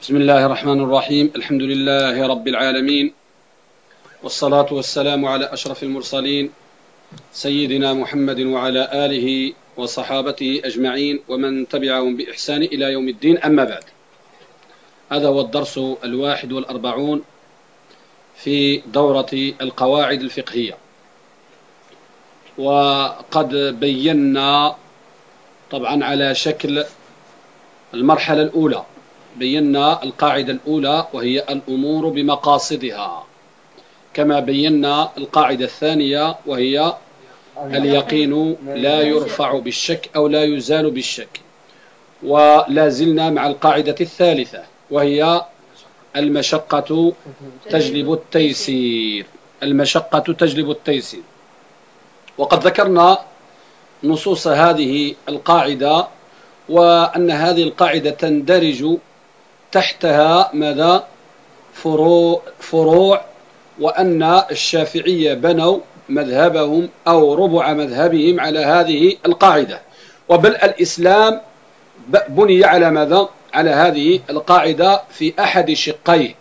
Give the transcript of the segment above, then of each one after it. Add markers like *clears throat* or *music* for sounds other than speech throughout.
بسم الله الرحمن الرحيم. الحمد لله رب العالمين. والصلاة والسلام على أشرف المرسلين سيدنا محمد وعلى آله وصحابته أجمعين ومن تبعهم بإحسان إلى يوم الدين. أما بعد هذا هو الدرس الواحد والأربعون في دورة القواعد الفقهية. وقد بينا طبعا على شكل المرحلة الأولى. بينا القاعدة الأولى وهي الأمور بمقاصدها. كما بينا القاعدة الثانية وهي اليقين لا يرفع بالشك أو لا يزال بالشك. ولا زلنا مع القاعدة الثالثة وهي المشقة تجلب التيسير. المشقة تجلب التيسير. وقد ذكرنا نصوص هذه القاعدة وأن هذه القاعدة تندرج تحتها ماذا؟ فروع, فروع وأن الشافعية بنوا مذهبهم أو ربع مذهبهم على هذه القاعدة. وبل الإسلام بني على ماذا؟ على هذه القاعدة في أحد شقيه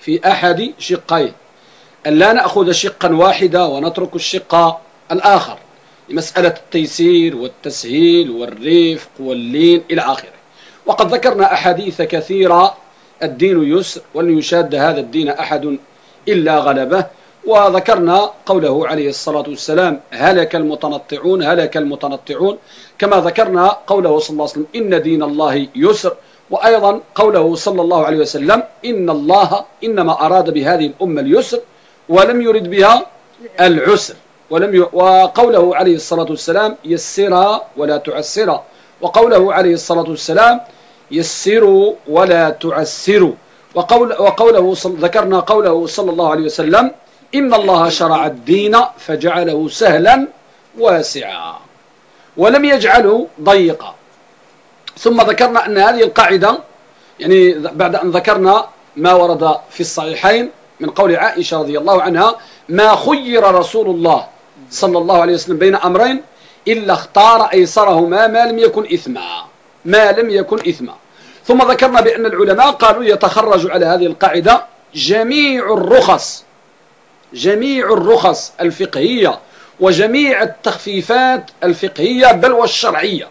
في أحد شقيه. أن لا نأخذ شقا واحدا ونترك الشق الآخر. مسألة التيسير والتسهيل والرفق واللين إلى آخره. وقد ذكرنا أحاديث كثيرة الدين يسر ولن يشاد هذا الدين أحد إلا غلبه. وذكرنا قوله عليه الصلاة والسلام هلك المتنطعون هلك المتنطعون. كما ذكرنا قوله صلى الله عليه وسلم إن دين الله يسر. وأيضا قوله صلى الله عليه وسلم إن الله إنما أراد بهذه الأمة اليسر ولم يرد بها العسر. ولم ي... وقوله عليه الصلاة والسلام يسرها ولا تعسرها وقوله عليه الصلاة والسلام يسروا ولا تعسروا وقول وقوله صل... ذكرنا قوله صلى الله عليه وسلم إن الله شرع الدين فجعله سهلا واسعا. ولم يجعله ضيقا. ثم ذكرنا أن هذه القاعدة يعني بعد أن ذكرنا ما ورد في الصحيحين من قول عائشة رضي الله عنها ما خير رسول الله صلى الله عليه وسلم بين أمرين إلا اختار أيسرهما ما لم يكن إثما. ما لم يكن إثما. ثم ذكرنا بأن العلماء قالوا يتخرج على هذه القاعدة جميع الرخص جميع الرخص الفقهية وجميع التخفيفات الفقهية بل والشرعية.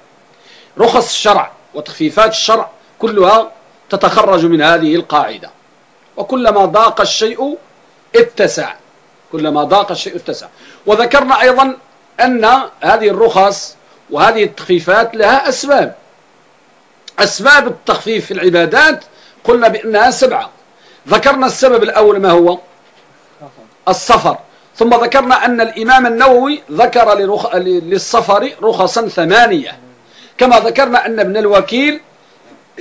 رخص الشرع وتخفيفات الشرع كلها تتخرج من هذه القاعدة. وكلما ضاق الشيء اتسع. كلما ضاق الشيء اتسع. وذكرنا أيضا أن هذه الرخص وهذه التخفيفات لها أسباب. أسباب التخفيف في العبادات قلنا بأنها سبعة. ذكرنا السبب الأول ما هو؟ السفر. ثم ذكرنا أن الإمام النووي ذكر للسفر رخصا ثمانية. كما ذكرنا أن ابن الوكيل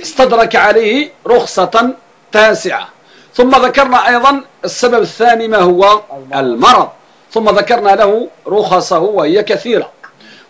استدرك عليه رخصة تاسعة. ثم ذكرنا أيضا السبب الثاني ما هو المرض. ثم ذكرنا له رخصه وهي كثيرة.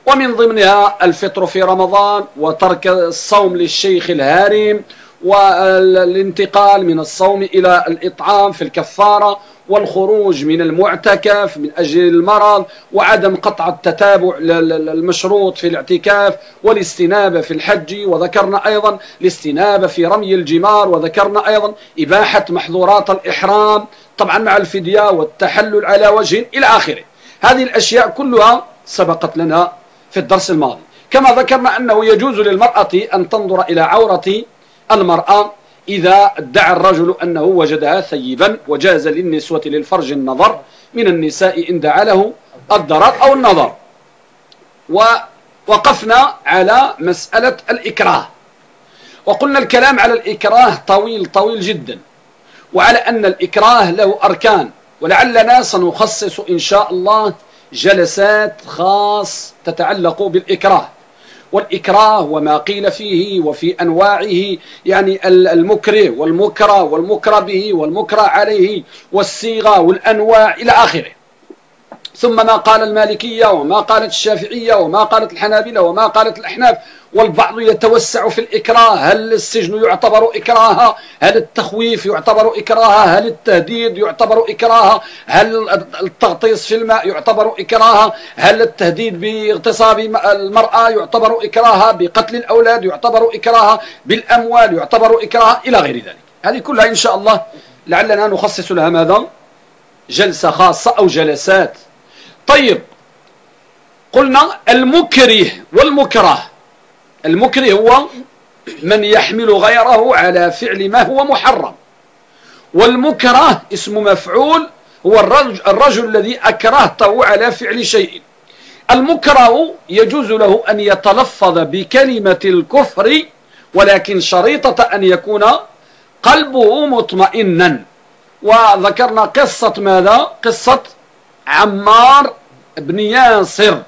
ومن ضمنها الفطر في رمضان وترك الصوم للشيخ الهارم والانتقال من الصوم إلى الإطعام في الكفارة والخروج من المعتكف من أجل المرض وعدم قطع التتابع المشروط في الاعتكاف والاستنابة في الحج. وذكرنا أيضا الاستنابة في رمي الجمار. وذكرنا أيضا إباحة محظورات الإحرام طبعا مع الفدية والتحلل على وجه إلى آخره. هذه الأشياء كلها سبقت لنا في الدرس الماضي. كما ذكرنا أنه يجوز للمرأة أن تنظر إلى عورة المرأة إذا ادعى الرجل أنه وجدها ثيبا وجاز للنسوة للفرج النظر من النساء إن دعا له الضرر أو النظر. ووقفنا على مسألة الإكراه. وقلنا الكلام على الإكراه طويل طويل جدا. وعلى أن الإكراه له أركان. ولعلنا سنخصص إن شاء الله جلسات خاص تتعلق بالإكراه. والإكراه وما قيل فيه وفي أنواعه يعني المكره والمكره والمكره به والمكره عليه والصيغة والأنواع إلى آخره. ثم ما قال المالكية وما قالت الشافعية وما قالت الحنابلة وما قالت الأحناف والبعض يتوسع في الإكراه. هل السجن يعتبر إكراها؟ هل التخويف يعتبر إكراها؟ هل التهديد يعتبر إكراها؟ هل التغطيس في الماء يعتبر إكراها؟ هل التهديد باغتصاب المرأة يعتبر إكراها؟ بقتل الأولاد يعتبر إكراها؟ بالأموال يعتبر إكراها؟ إلى غير ذلك. هذه كلها إن شاء الله لعلنا نخصص لها ماذا؟ جلسة خاصة أو جلسات. طيب قلنا المكره والمكره. المكره هو من يحمل غيره على فعل ما هو محرم. والمكره اسم مفعول هو الرجل, الرجل الذي أكرهته على فعل شيء. المكره يجوز له أن يتلفظ بكلمة الكفر ولكن شريطة أن يكون قلبه مطمئنا. وذكرنا قصة ماذا؟ قصة عمار بن ياسر.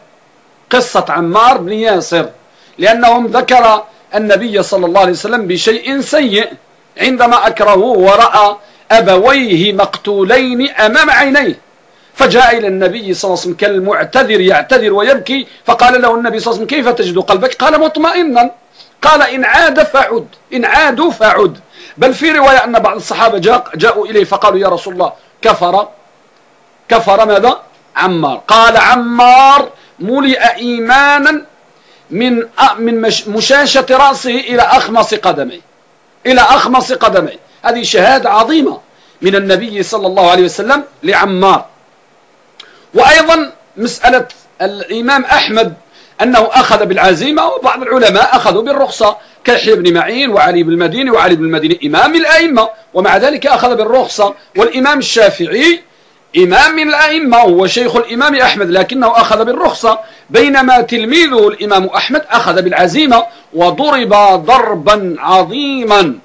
قصة عمار بن ياسر. لأنهم ذكر النبي صلى الله عليه وسلم بشيء سيء عندما أكرهوه ورأى أبويه مقتولين أمام عينيه. فجاء إلى النبي صلى الله عليه وسلم كالمعتذر يعتذر ويبكي فقال له النبي صلى الله عليه وسلم كيف تجد قلبك؟ قال مطمئنا. قال إن عاد فعد إن عادوا فعد. بل في رواية أن بعض الصحابة جاء جاءوا إليه فقالوا يا رسول الله كفر. كفر ماذا؟ عمار. قال عمار ملئ إيمانا من من مشاشة رأسه إلى أخمص قدميه. إلى أخمص قدميه. هذه شهادة عظيمة من النبي صلى الله عليه وسلم لعمار. وأيضا مسألة الإمام أحمد أنه أخذ بالعزيمة وبعض العلماء أخذوا بالرخصة. كيحيى بن معين وعلي بن المديني وعلي بن المديني إمام الأئمة ومع ذلك أخذ بالرخصة. والإمام الشافعي إمام من الأئمة هو شيخ الإمام أحمد لكنه أخذ بالرخصة بينما تلميذه الإمام أحمد أخذ بالعزيمة وضرب ضربا عظيما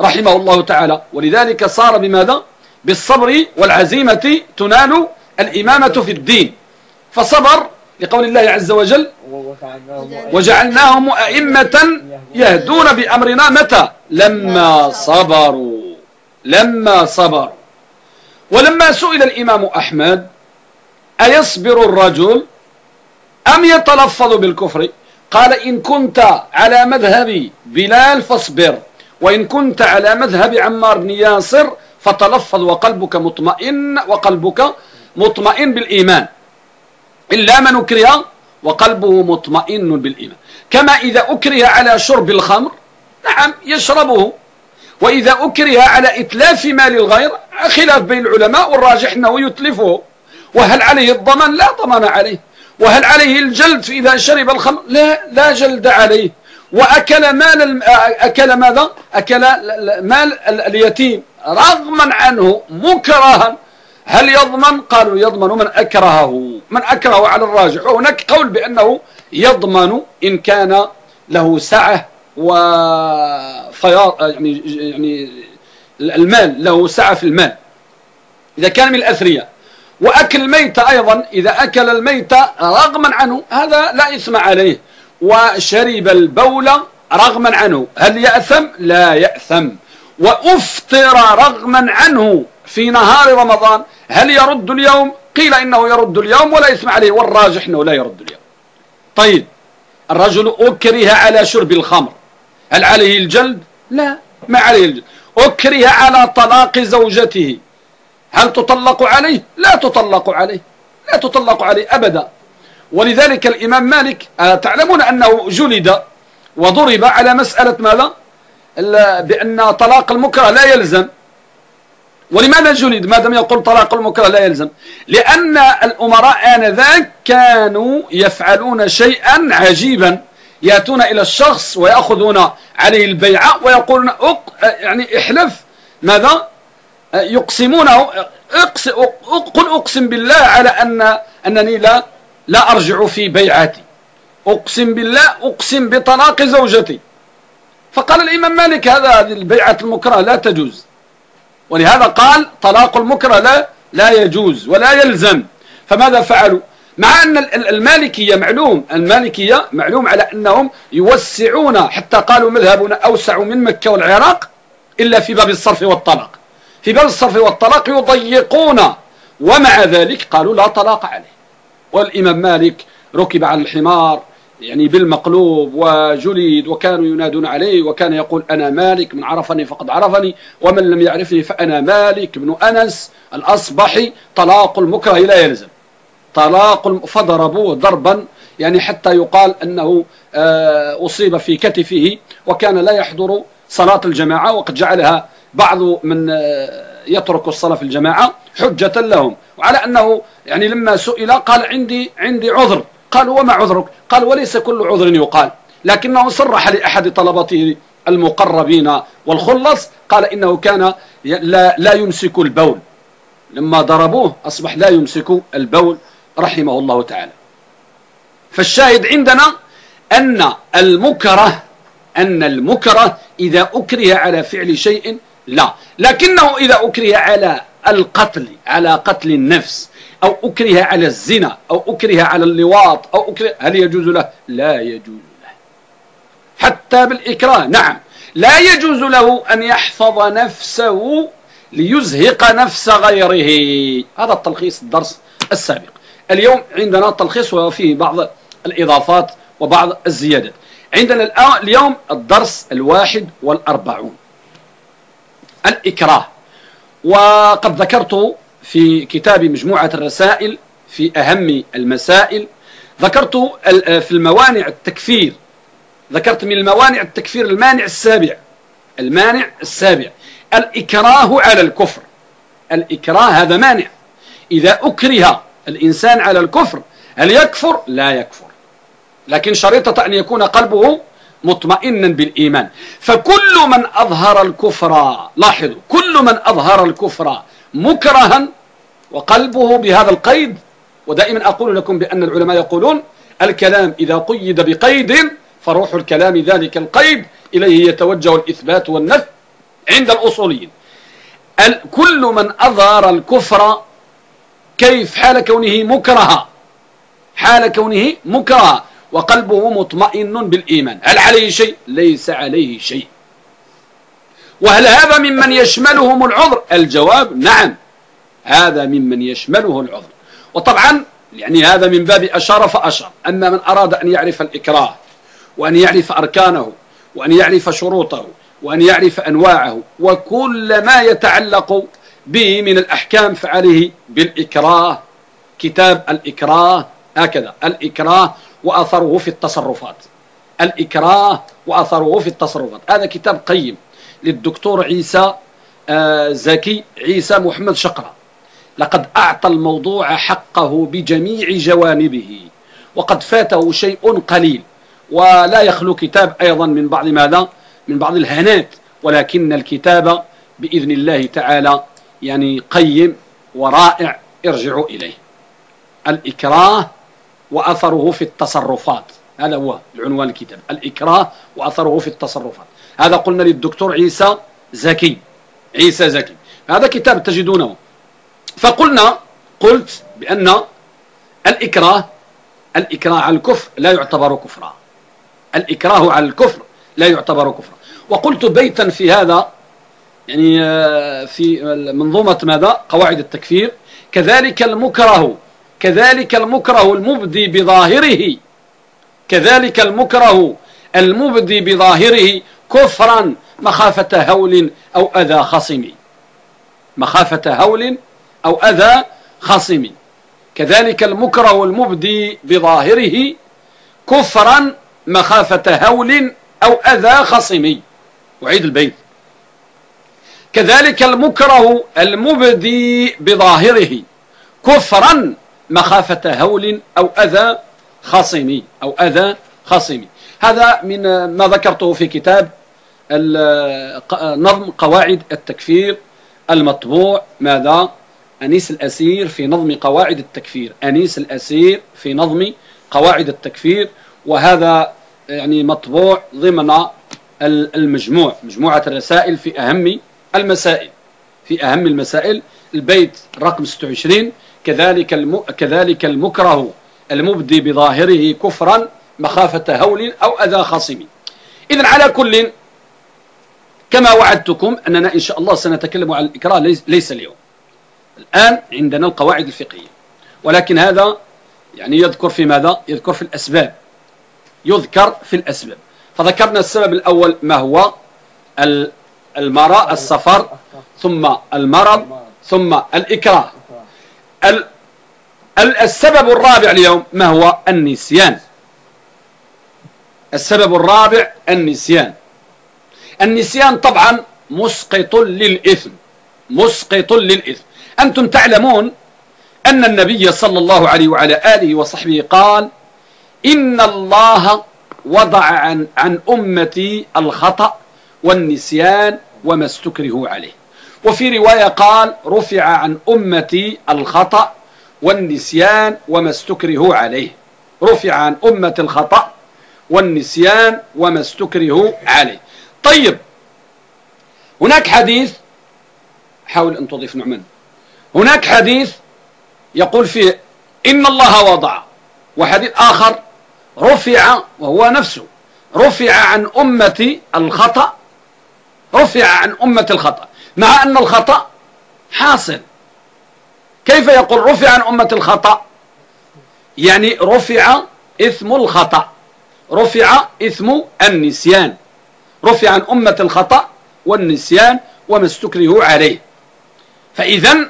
رحمه الله تعالى. ولذلك صار بماذا؟ بالصبر والعزيمة تنال الإمامة في الدين. فصبر لقول الله عز وجل وجعلناهم أئمة يهدون بأمرنا. متى؟ لما صبروا لما صبروا. ولما سئل الإمام أحمد أيصبر الرجل أم يتلفظ بالكفر؟ قال إن كنت على مذهب بلال فاصبر وإن كنت على مذهب عمار بن ياسر فتلفظ وقلبك مطمئن وقلبك مطمئن بالإيمان. إلا من أكره وقلبه مطمئن بالإيمان. كما إذا أكره على شرب الخمر نعم يشربه. وإذا أكره على إتلاف مال الغير خلاف بين العلماء والراجح أنه يتلفه. وهل عليه الضمان؟ لا ضمان عليه. وهل عليه الجلد إذا شرب الخمر؟ لا لا جلد عليه. وأكل مال أكل ماذا؟ أكل مال اليتيم. رغما عنه مكرها. هل يضمن؟ قالوا يضمن من أكرهه. من أكرهه على الراجح. وهناك قول بأنه يضمن إن كان له سعة وفياض يعني يعني المال له سعة في المال. إذا كان من الأثرياء. وأكل الميت أيضا إذا أكل الميت رغما عنه هذا لا إثم عليه. وشرب البول رغما عنه. هل يأثم؟ لا يأثم. وأفطر رغما عنه في نهار رمضان. هل يرد اليوم؟ قيل إنه يرد اليوم ولا إثم عليه. والراجح أنه لا يرد اليوم. طيب الرجل أكره على شرب الخمر. هل عليه الجلد؟ لا ما عليه الجلد. أكره على طلاق زوجته. هل تطلق عليه؟ لا تطلق عليه. لا تطلق عليه أبدا. ولذلك الإمام مالك آه، تعلمون أنه جلد وضرب على مسألة ماذا؟ بأن طلاق المكره لا يلزم. ولماذا جلد؟ ما دام يقول طلاق المكره لا يلزم. لأن الأمراء آنذاك كانوا يفعلون شيئا عجيبا. يأتون إلى الشخص ويأخذون عليه البيعة ويقولون يعني احلف. ماذا؟ يقسمونه. قل أقسم بالله على أن أنني لا لا أرجع في بيعتي أقسم بالله أقسم بطلاق زوجتي. فقال الإمام مالك هذا هذه البيعة المكره لا تجوز. ولهذا قال طلاق المكره لا لا يجوز ولا يلزم. فماذا فعلوا؟ مع أن المالكية معلوم المالكية معلوم على أنهم يوسعون حتى قالوا مذهبنا أوسع من مكة والعراق إلا في باب الصرف والطلاق. في باب الصرف والطلاق يضيقون ومع ذلك قالوا لا طلاق عليه. والإمام مالك ركب على الحمار يعني بالمقلوب وجلد وكانوا ينادون عليه وكان يقول أنا مالك من عرفني فقد عرفني ومن لم يعرفني فأنا مالك بن أنس الأصبحي طلاق المكره لا يلزم. طلاق فضربوه ضربا يعني حتى يقال أنه آه، أصيب في كتفه وكان لا يحضر صلاة الجماعة وقد جعلها بعض من آه، يترك الصلاة في الجماعة حجة لهم. وعلى أنه يعني لما سئل قال عندي عندي عذر. قالوا وما عذرك؟ قال وليس كل عذر يقال. لكنه صرح لأحد طلبته المقربين والخلص قال إنه كان لا, لا يمسك البول. لما ضربوه أصبح لا يمسك البول. رحمه الله تعالى. فالشاهد عندنا أن المكره أن المكره إذا أكره على فعل شيء لا. لكنه إذا أكره على القتل على قتل النفس أو أكره على الزنا أو أكره على اللواط أو أكره هل يجوز له؟ لا يجوز له. حتى بالإكراه نعم. لا يجوز له أن يحفظ نفسه ليزهق نفس غيره. هذا التلخيص الدرس السابق. اليوم عندنا تلخيص وفيه بعض الإضافات وبعض الزيادات. عندنا اليوم الدرس الواحد والأربعون. الإكراه. وقد ذكرت في كتاب مجموعة الرسائل في أهم المسائل. ذكرت في الموانع التكفير. ذكرت من الموانع التكفير المانع السابع. المانع السابع. الإكراه على الكفر. الإكراه هذا مانع. إذا أكره الإنسان على الكفر هل يكفر؟ لا يكفر. لكن شريطة أن يكون قلبه مطمئنا بالإيمان. فكل من أظهر الكفر لاحظوا كل من أظهر الكفر مكرها وقلبه بهذا القيد ودائما أقول لكم بأن العلماء يقولون الكلام إذا قيد بقيد فروح الكلام ذلك القيد إليه يتوجه الإثبات والنفي عند الأصوليين. كل من أظهر الكفر كيف حال كونه مكرها حال كونه مكرها وقلبه مطمئن بالإيمان. هل عليه شيء؟ ليس عليه شيء. وهل هذا ممن يشملهم العذر؟ الجواب نعم هذا ممن يشمله العذر. وطبعا يعني هذا من باب أشار فأشار. أما من أراد أن يعرف الإكراه وأن يعرف أركانه وأن يعرف شروطه وأن يعرف أنواعه وكل ما يتعلق به من الأحكام فعليه بالإكراه كتاب الإكراه هكذا. الإكراه وأثره في التصرفات. الإكراه وأثره في التصرفات. هذا كتاب قيم للدكتور عيسى آه، زكي عيسى محمد شقرة. لقد أعطى الموضوع حقه بجميع جوانبه وقد فاته شيء قليل ولا يخلو كتاب أيضا من بعض ماذا؟ من بعض الهنات ولكن الكتاب بإذن الله تعالى يعني قيم ورائع ارجعوا إليه. الإكراه وأثره في التصرفات. هذا هو العنوان الكتاب. الإكراه وأثره في التصرفات. هذا قلنا للدكتور عيسى زكي. عيسى زكي. هذا كتاب تجدونه. فقلنا قلت بأن الإكراه الإكراه على الكفر لا يعتبر كفرا. الإكراه على الكفر لا يعتبر كفرا. وقلت بيتا في هذا يعني آه، في منظومة ماذا؟ قواعد التكفير. كذلك المكره كذلك المكره المبدي بظاهره. كذلك المكره المبدي بظاهره كفرا مخافة هول أو أذى خصم. مخافة هول أو أذى خصم. كذلك المكره المبدي بظاهره كفرا مخافة هول أو أذى خصم. وعيد البيت. كذلك المكره المبدي بظاهره كفرا مخافة هول أو أذى خصمي أو أذى خصمي هذا من ما ذكرته في كتاب نظم قواعد التكفير المطبوع. ماذا؟ أنيس الأسير في نظم قواعد التكفير. أنيس الأسير في نظم قواعد التكفير. وهذا يعني مطبوع ضمن المجموع مجموعة الرسائل في أهم المسائل في أهم المسائل البيت رقم 26 كذلك الم... كذلك المكره المبدي بظاهره كفرا مخافة هول أو أذى خصم. إذن على كل كما وعدتكم أننا إن شاء الله سنتكلم عن الإكراه ليس اليوم. الآن عندنا القواعد الفقهية. ولكن هذا يعني يذكر في ماذا؟ يذكر في الأسباب. يذكر في الأسباب. فذكرنا السبب الأول ما هو المرأة السفر ثم المرض ثم الإكراه. السبب الرابع اليوم ما هو؟ النسيان. السبب الرابع النسيان. النسيان طبعا مسقط للإثم. مسقط للإثم. أنتم تعلمون أن النبي صلى الله عليه وعلى آله وصحبه قال إن الله وضع عن, عن أمتي الخطأ والنسيان وما استكره عليه. وفي رواية قال رفع عن أمتي الخطأ والنسيان وما استكره عليه. رفع عن أمة الخطأ والنسيان وما استكره عليه. طيب هناك حديث حاول أن تضيف نعمان هناك حديث يقول فيه إن الله وضع. وحديث آخر رفع وهو نفسه. رفع عن أمة الخطأ رفع عن أمة الخطأ. مع أن الخطأ حاصل. كيف يقول رفع عن أمة الخطأ؟ يعني رفع إثم الخطأ. رفع إثم النسيان. رفع عن أمة الخطأ والنسيان وما استكره عليه. فإذا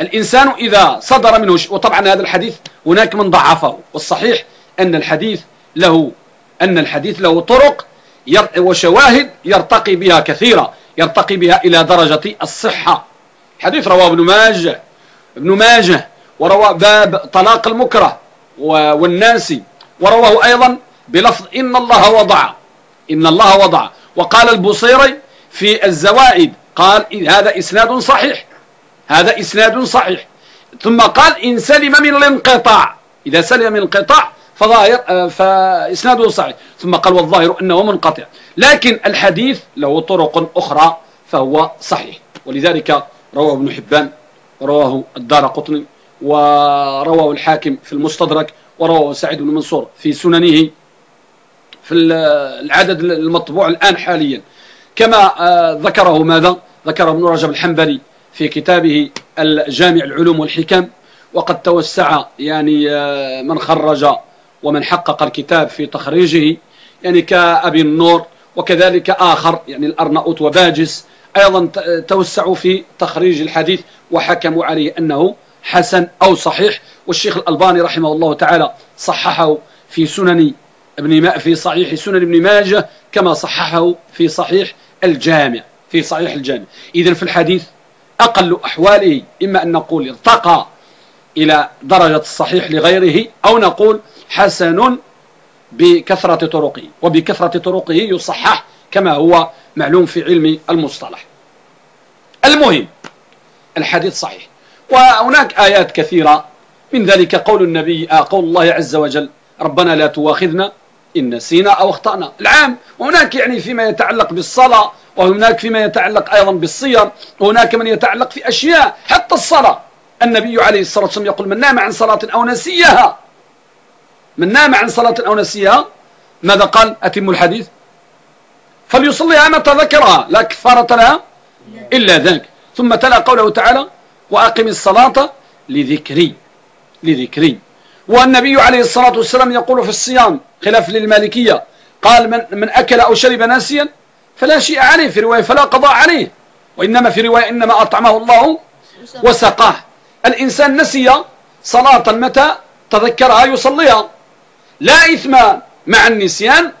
الإنسان إذا صدر منه وطبعا هذا الحديث هناك من ضعفه والصحيح أن الحديث له أن الحديث له طرق وشواهد يرتقي بها كثيرا يرتقي بها إلى درجة الصحة. حديث رواه ابن ماجه ابن ماجه وروى باب طلاق المكره والناس ورواه أيضا بلفظ إن الله وضع إن الله وضع. وقال البصيري في الزوائد قال هذا إسناد صحيح هذا إسناد صحيح. ثم قال إن سلم من الانقطاع. إذا سلم من الانقطاع فظاهر آه، فإسناده صحيح. ثم قال والظاهر أنه منقطع. لكن الحديث له طرق أخرى فهو صحيح. ولذلك رواه ابن حبان ورواه الدار قطني ورواه الحاكم في المستدرك ورواه سعيد بن منصور في سننه في العدد المطبوع الآن حاليا. كما آه، ذكره ماذا؟ ذكره ابن رجب الحنبلي في كتابه الجامع العلوم والحكم وقد توسع يعني آه، من خرج ومن حقق الكتاب في تخريجه يعني كأبي النور وكذلك آخر يعني الأرناؤوت وباجس أيضا توسعوا في تخريج الحديث وحكموا عليه أنه حسن أو صحيح. والشيخ الألباني رحمه الله تعالى صححه في سنن ابن ما في صحيح سنن ابن ماجه كما صححه في صحيح الجامع في صحيح الجامع. إذا في الحديث أقل أحواله إما أن نقول ارتقى إلى درجة الصحيح لغيره أو نقول حسن بكثرة طرقه وبكثرة طرقه يصحح كما هو معلوم في علم المصطلح. المهم الحديث صحيح وهناك آيات كثيرة من ذلك قول النبي آه، قول الله عز وجل ربنا لا تواخذنا إن نسينا أو أخطأنا. العام وهناك يعني فيما يتعلق بالصلاة وهناك فيما يتعلق أيضا بالصير وهناك من يتعلق في أشياء حتى الصلاة. النبي عليه الصلاة والسلام يقول من نام عن صلاة أو نسيها من نام عن صلاة أو نسيها ماذا قال؟ أتم الحديث. فليصليها متى ذكرها لا كفارة لها إلا ذلك. ثم تلا قوله تعالى وأقم الصلاة لذكري لذكري. والنبي عليه الصلاة والسلام يقول في الصيام خلاف للمالكية قال من, من أكل أو شرب ناسيا فلا شيء عليه في رواية فلا قضاء عليه. وإنما في رواية إنما أطعمه الله وسقاه. الإنسان نسي صلاة متى تذكرها يصليها. لا إثم مع النسيان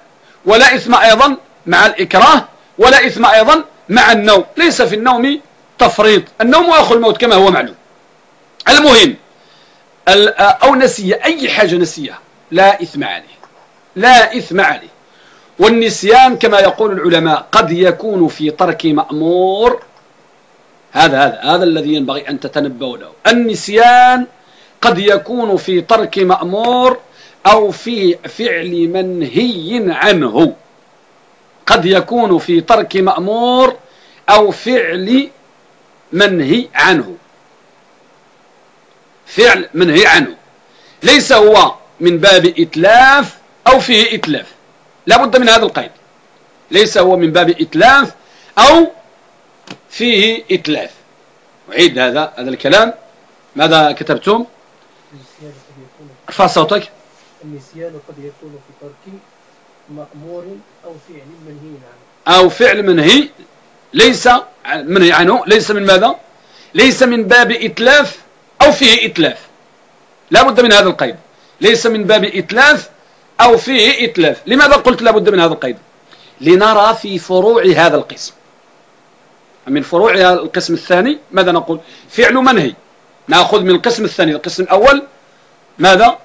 ولا إثم أيضا مع الإكراه ولا إثم أيضا مع النوم. ليس في النوم تفريط. النوم أخو الموت كما هو معلوم. المهم أو نسي أي حاجة نسيها لا إثم عليه. لا إثم عليه. والنسيان كما يقول العلماء قد يكون في ترك مأمور. هذا هذا هذا الذي ينبغي أن تتنبأوا له. النسيان قد يكون في ترك مأمور. أو في فعل منهي عنه. قد يكون في ترك مأمور أو فعل منهي عنه. فعل منهي عنه. ليس هو من باب إتلاف أو فيه إتلاف. لا بد من هذا القيد. ليس هو من باب إتلاف أو فيه إتلاف. أعيد هذا هذا الكلام. ماذا كتبتم؟ ارفع صوتك. النسيان قد يكون في ترك مأمور أو فعل منهي عنه أو فعل منهي ليس منهي عنه ليس من ماذا؟ ليس من باب إتلاف أو فيه إتلاف. لا بد من هذا القيد. ليس من باب إتلاف أو فيه إتلاف. لماذا قلت لا بد من هذا القيد؟ لنرى في فروع هذا القسم. من فروع القسم الثاني ماذا نقول؟ فعل منهي. نأخذ من القسم الثاني القسم الأول ماذا؟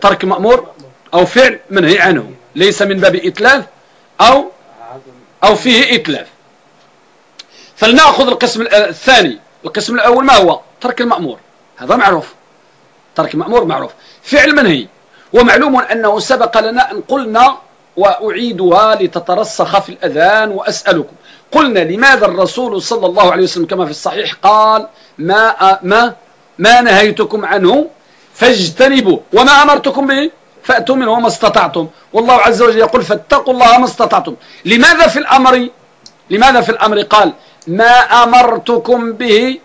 ترك مأمور أو فعل منهي عنه. ليس من باب إتلاف أو أو فيه إتلاف. فلنأخذ القسم الثاني. القسم الأول ما هو؟ ترك المأمور. هذا معروف. ترك المأمور معروف. فعل منهي ومعلوم أنه سبق لنا أن قلنا وأعيدها لتترسخ في الأذان وأسألكم. قلنا لماذا الرسول صلى الله عليه وسلم كما في الصحيح قال ما ما ما نهيتكم عنه فاجتنبوا. وما أمرتكم به؟ فأتوا منه ما استطعتم. والله عز وجل يقول فاتقوا الله ما استطعتم. لماذا في الأمر؟ لماذا في الأمر؟ قال ما أمرتكم به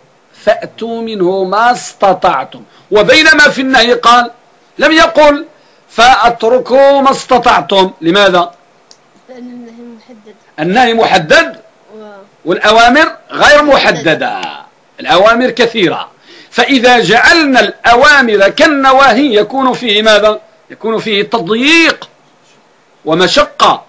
فأتوا منه ما استطعتم. وبينما في النهي قال لم يقل فأتركوا ما استطعتم. لماذا؟ لأن النهي محدد. النهي محدد؟ والأوامر غير محددة. الأوامر كثيرة. فإذا جعلنا الأوامر كالنواهي يكون فيه ماذا؟ يكون فيه تضييق ومشقة.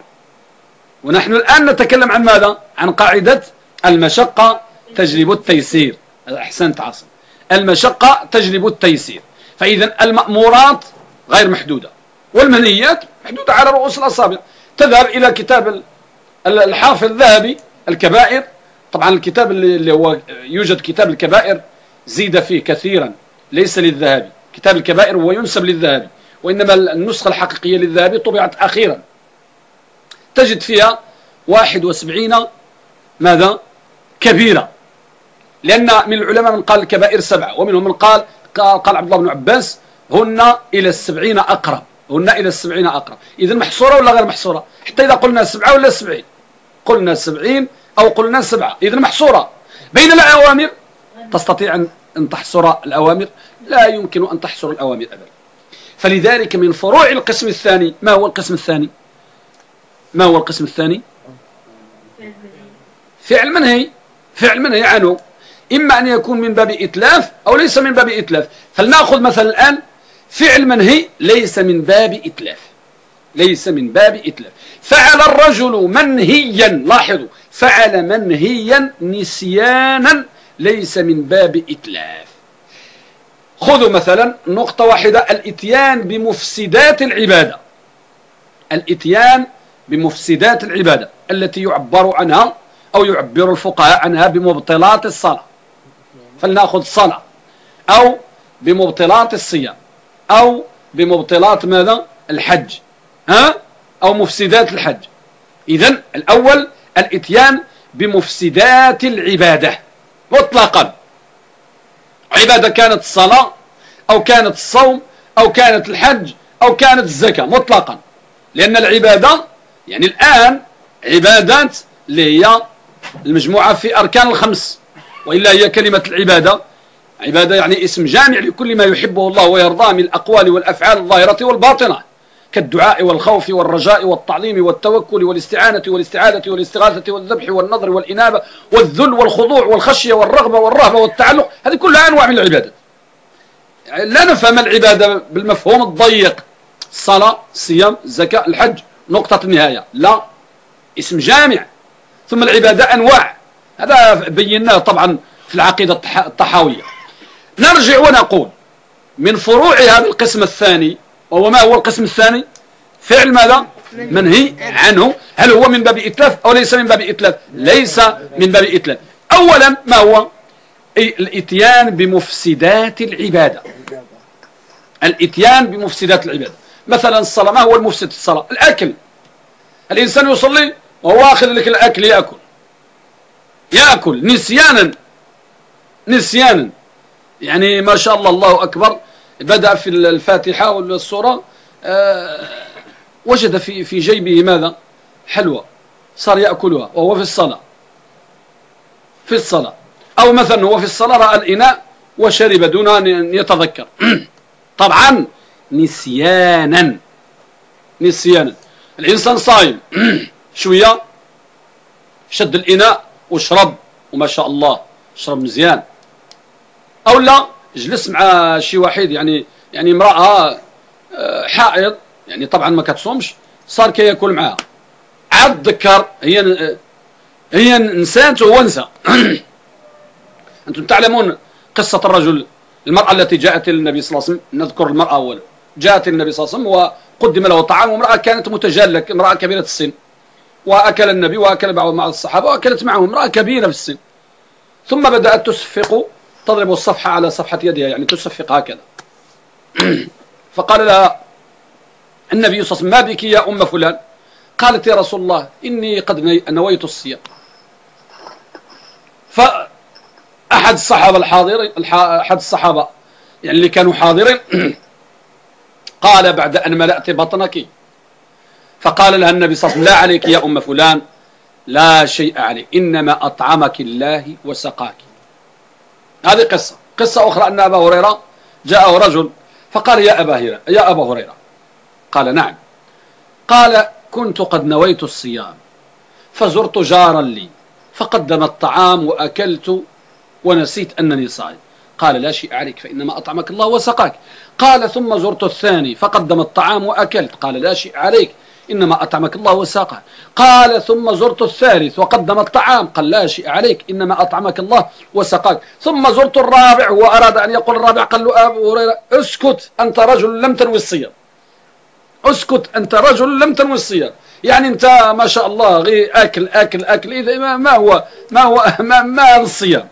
ونحن الآن نتكلم عن ماذا؟ عن قاعدة المشقة تجلب التيسير. أحسنت عاصم. المشقة تجلب التيسير. فإذا المأمورات غير محدودة. والمنهيات محدودة على رؤوس الأصابع. تذهب إلى كتاب الحافظ الذهبي الكبائر. طبعا الكتاب اللي هو يوجد كتاب الكبائر زيد فيه كثيرا ليس للذهبي. كتاب الكبائر هو ينسب للذهبي وإنما النسخة الحقيقية للذهبي طبعت أخيرا. تجد فيها 71 ماذا؟ كبيرة. لأن من العلماء من قال الكبائر سبعة ومنهم من قال قال عبد الله بن عباس هن إلى السبعين أقرب هن إلى السبعين أقرب. إذا محصورة ولا غير محصورة؟ حتى إذا قلنا سبعة ولا سبعين؟ قلنا سبعين أو قلنا سبعة. إذا محصورة. بين الأوامر تستطيع أن تحصر الأوامر؟ لا يمكن أن تحصر الأوامر أبدا. فلذلك من فروع القسم الثاني ما هو القسم الثاني؟ ما هو القسم الثاني؟ فعل منهي فعل منهي عنه. إما أن يكون من باب إتلاف أو ليس من باب إتلاف. فلنأخذ مثلا الآن فعل منهي ليس من باب إتلاف. ليس من باب إتلاف. فعل الرجل منهيا لاحظوا فعل منهيا نسيانا ليس من باب إتلاف. خذوا مثلا نقطة واحدة الإتيان بمفسدات العبادة. الإتيان بمفسدات العبادة التي يعبر عنها أو يعبر الفقهاء عنها بمبطلات الصلاة. فلنأخذ الصلاة أو بمبطلات الصيام أو بمبطلات ماذا؟ الحج. ها؟ أو مفسدات الحج. إذا الأول الإتيان بمفسدات العبادة. مطلقا. عبادة كانت الصلاة أو كانت الصوم أو كانت الحج أو كانت الزكاة مطلقا. لأن العبادة يعني الآن عبادات اللي هي المجموعة في أركان الخمس. وإلا هي كلمة العبادة. عبادة يعني اسم جامع لكل ما يحبه الله ويرضاه من الأقوال والأفعال الظاهرة والباطنة. كالدعاء والخوف والرجاء والتعظيم والتوكل والاستعانة والاستعاذة والاستغاثة والذبح والنظر والإنابة والذل والخضوع والخشية والرغبة والرهبة والتعلق هذه كلها أنواع من العبادة. لا نفهم العبادة بالمفهوم الضيق. الصلاة الصيام الزكاة الحج نقطة النهاية. لا. اسم جامع. ثم العبادة أنواع. هذا بيناه طبعا في العقيدة الطحاوية. نرجع ونقول من فروع هذا القسم الثاني وهو ما هو القسم الثاني؟ فعل ماذا؟ منهي عنه. هل هو من باب إتلاف أو ليس من باب إتلاف؟ ليس من باب إتلاف. أولا ما هو؟ الإتيان بمفسدات العبادة. الإتيان بمفسدات العبادة. مثلا الصلاة ما هو المفسد في الصلاة؟ الأكل. الإنسان يصلي وهو واخذ لك الأكل يأكل. يأكل نسيانا. نسيانا. يعني ما شاء الله الله أكبر. بدأ في الفاتحة والسورة آه، وجد في في جيبه ماذا؟ حلوى صار يأكلها وهو في الصلاة. في الصلاة. أو مثلا هو في الصلاة رأى الإناء وشرب دون أن يتذكر. *clears throat* طبعا نسيانا. نسيانا. الإنسان صايم. *clears throat* شوية شد الإناء وشرب وما شاء الله شرب مزيان. أو لا جلس مع شي واحد يعني يعني امرأة آه، حائض يعني طبعا ما كتصومش صار كيأكل معها عاد ذكر هي هي نسات وهو نسى *coughs* أنتم تعلمون قصة الرجل المرأة التي جاءت للنبي صلى الله عليه وسلم نذكر المرأة أولا. جاءت النبي صلى الله عليه وسلم وقدم له طعام وامرأة كانت متجلة امرأة كبيرة السن. وأكل النبي وأكل بعض مع الصحابة وأكلت معه امرأة كبيرة في السن. ثم بدأت تصفق تضرب الصفحة على صفحة يدها يعني تصفق هكذا. *clears throat* فقال لها النبي صلى الله عليه وسلم ما بك يا أم فلان؟ قالت يا رسول الله إني قد نويت الصيام. فأحد الصحابة الحاضرين أحد الصحابة يعني اللي كانوا حاضرين *clears throat* قال بعد أن ملأت بطنك. فقال لها النبي صلى الله عليه وسلم لا عليك يا أم فلان لا شيء عليك إنما أطعمك الله وسقاك. هذه قصة. قصة أخرى أن أبا هريرة جاءه رجل فقال يا أبا هريرة يا أبا هريرة. قال نعم. قال كنت قد نويت الصيام فزرت جارا لي فقدم الطعام وأكلت ونسيت أنني صائم. قال لا شيء عليك فإنما أطعمك الله وسقاك. قال ثم زرت الثاني فقدم الطعام وأكلت. قال لا شيء عليك. إنما أطعمك الله وساقه. قال ثم زرت الثالث وقدم الطعام قال لا شيء عليك إنما أطعمك الله وسقاك ثم زرت الرابع وأراد أن يقول الرابع قال له أبو هريرة اسكت أنت رجل لم تنوي الصيام. اسكت أنت رجل لم تنوي الصيام. يعني أنت ما شاء الله غير أكل أكل أكل إذا ما, ما هو ما هو ما, ما الصيام.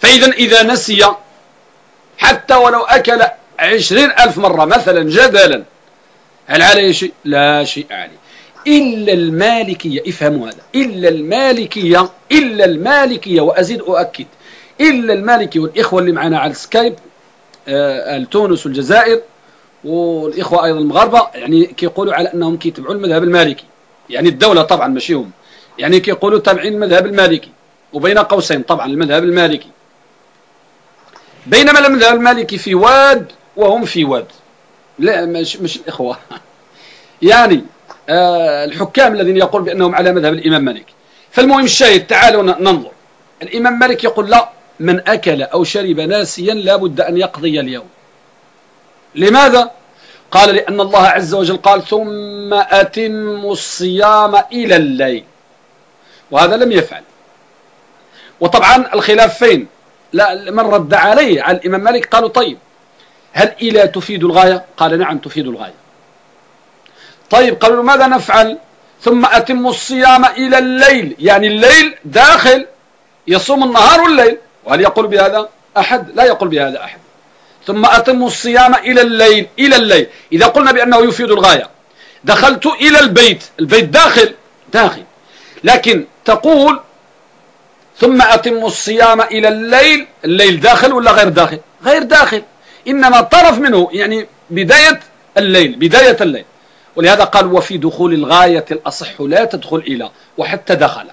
فإذا إذا نسي حتى ولو أكل عشرين ألف مرة مثلا جدلا هل عليه شيء؟ لا شيء عليه. إلا المالكية افهموا هذا. إلا المالكية إلا المالكية وأزيد أؤكد. إلا المالكي والإخوة اللي معنا على السكايب آه تونس والجزائر والإخوة أيضا المغاربة يعني كيقولوا على أنهم كيتبعوا المذهب المالكي. يعني الدولة طبعا ماشي هم. يعني كيقولوا تابعين المذهب المالكي. وبين قوسين طبعا المذهب المالكي. بينما المذهب المالكي في واد وهم في واد. لا مش, مش الإخوة. *laughs* يعني آه الحكام الذين يقول بأنهم على مذهب الإمام مالك. فالمهم الشاهد تعالوا ننظر. الإمام مالك يقول لا من أكل أو شرب ناسيا لا بد أن يقضي اليوم. لماذا؟ قال لأن الله عز وجل قال ثم أتم الصيام إلى الليل. وهذا لم يفعل. وطبعا الخلاف فين لا من رد عليه على الإمام مالك قالوا طيب. هل إلى تفيد الغاية؟ قال نعم تفيد الغاية. طيب قالوا ماذا نفعل؟ ثم أتم الصيام إلى الليل يعني الليل داخل يصوم النهار والليل. وهل يقول بهذا أحد؟ لا يقول بهذا أحد. ثم أتم الصيام إلى الليل إلى الليل. إذا قلنا بأنه يفيد الغاية دخلت إلى البيت البيت داخل داخل. لكن تقول ثم أتم الصيام إلى الليل الليل داخل ولا غير داخل؟ غير داخل. إنما طرف منه يعني بداية الليل بداية الليل. ولهذا قال وفي دخول الغاية الأصح لا تدخل إلى وحتى دخل.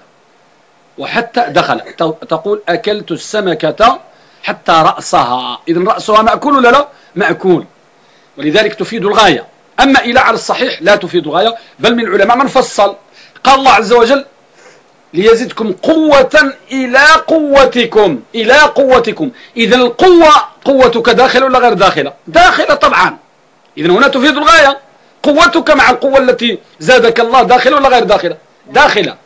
وحتى دخل. تقول أكلت السمكة حتى رأسها. إذا رأسها مأكول ولا لا؟ مأكول. ولذلك تفيد الغاية. أما إلى على الصحيح لا تفيد الغاية بل من العلماء من فصل. قال الله عز وجل ليزدكم قوة إلى قوتكم إلى قوتكم. إذا القوة قوتك داخلة ولا غير داخلة داخلة طبعا. إذا هنا تفيد الغاية. قوتك مع القوة التي زادك الله داخلة ولا غير داخلة داخلة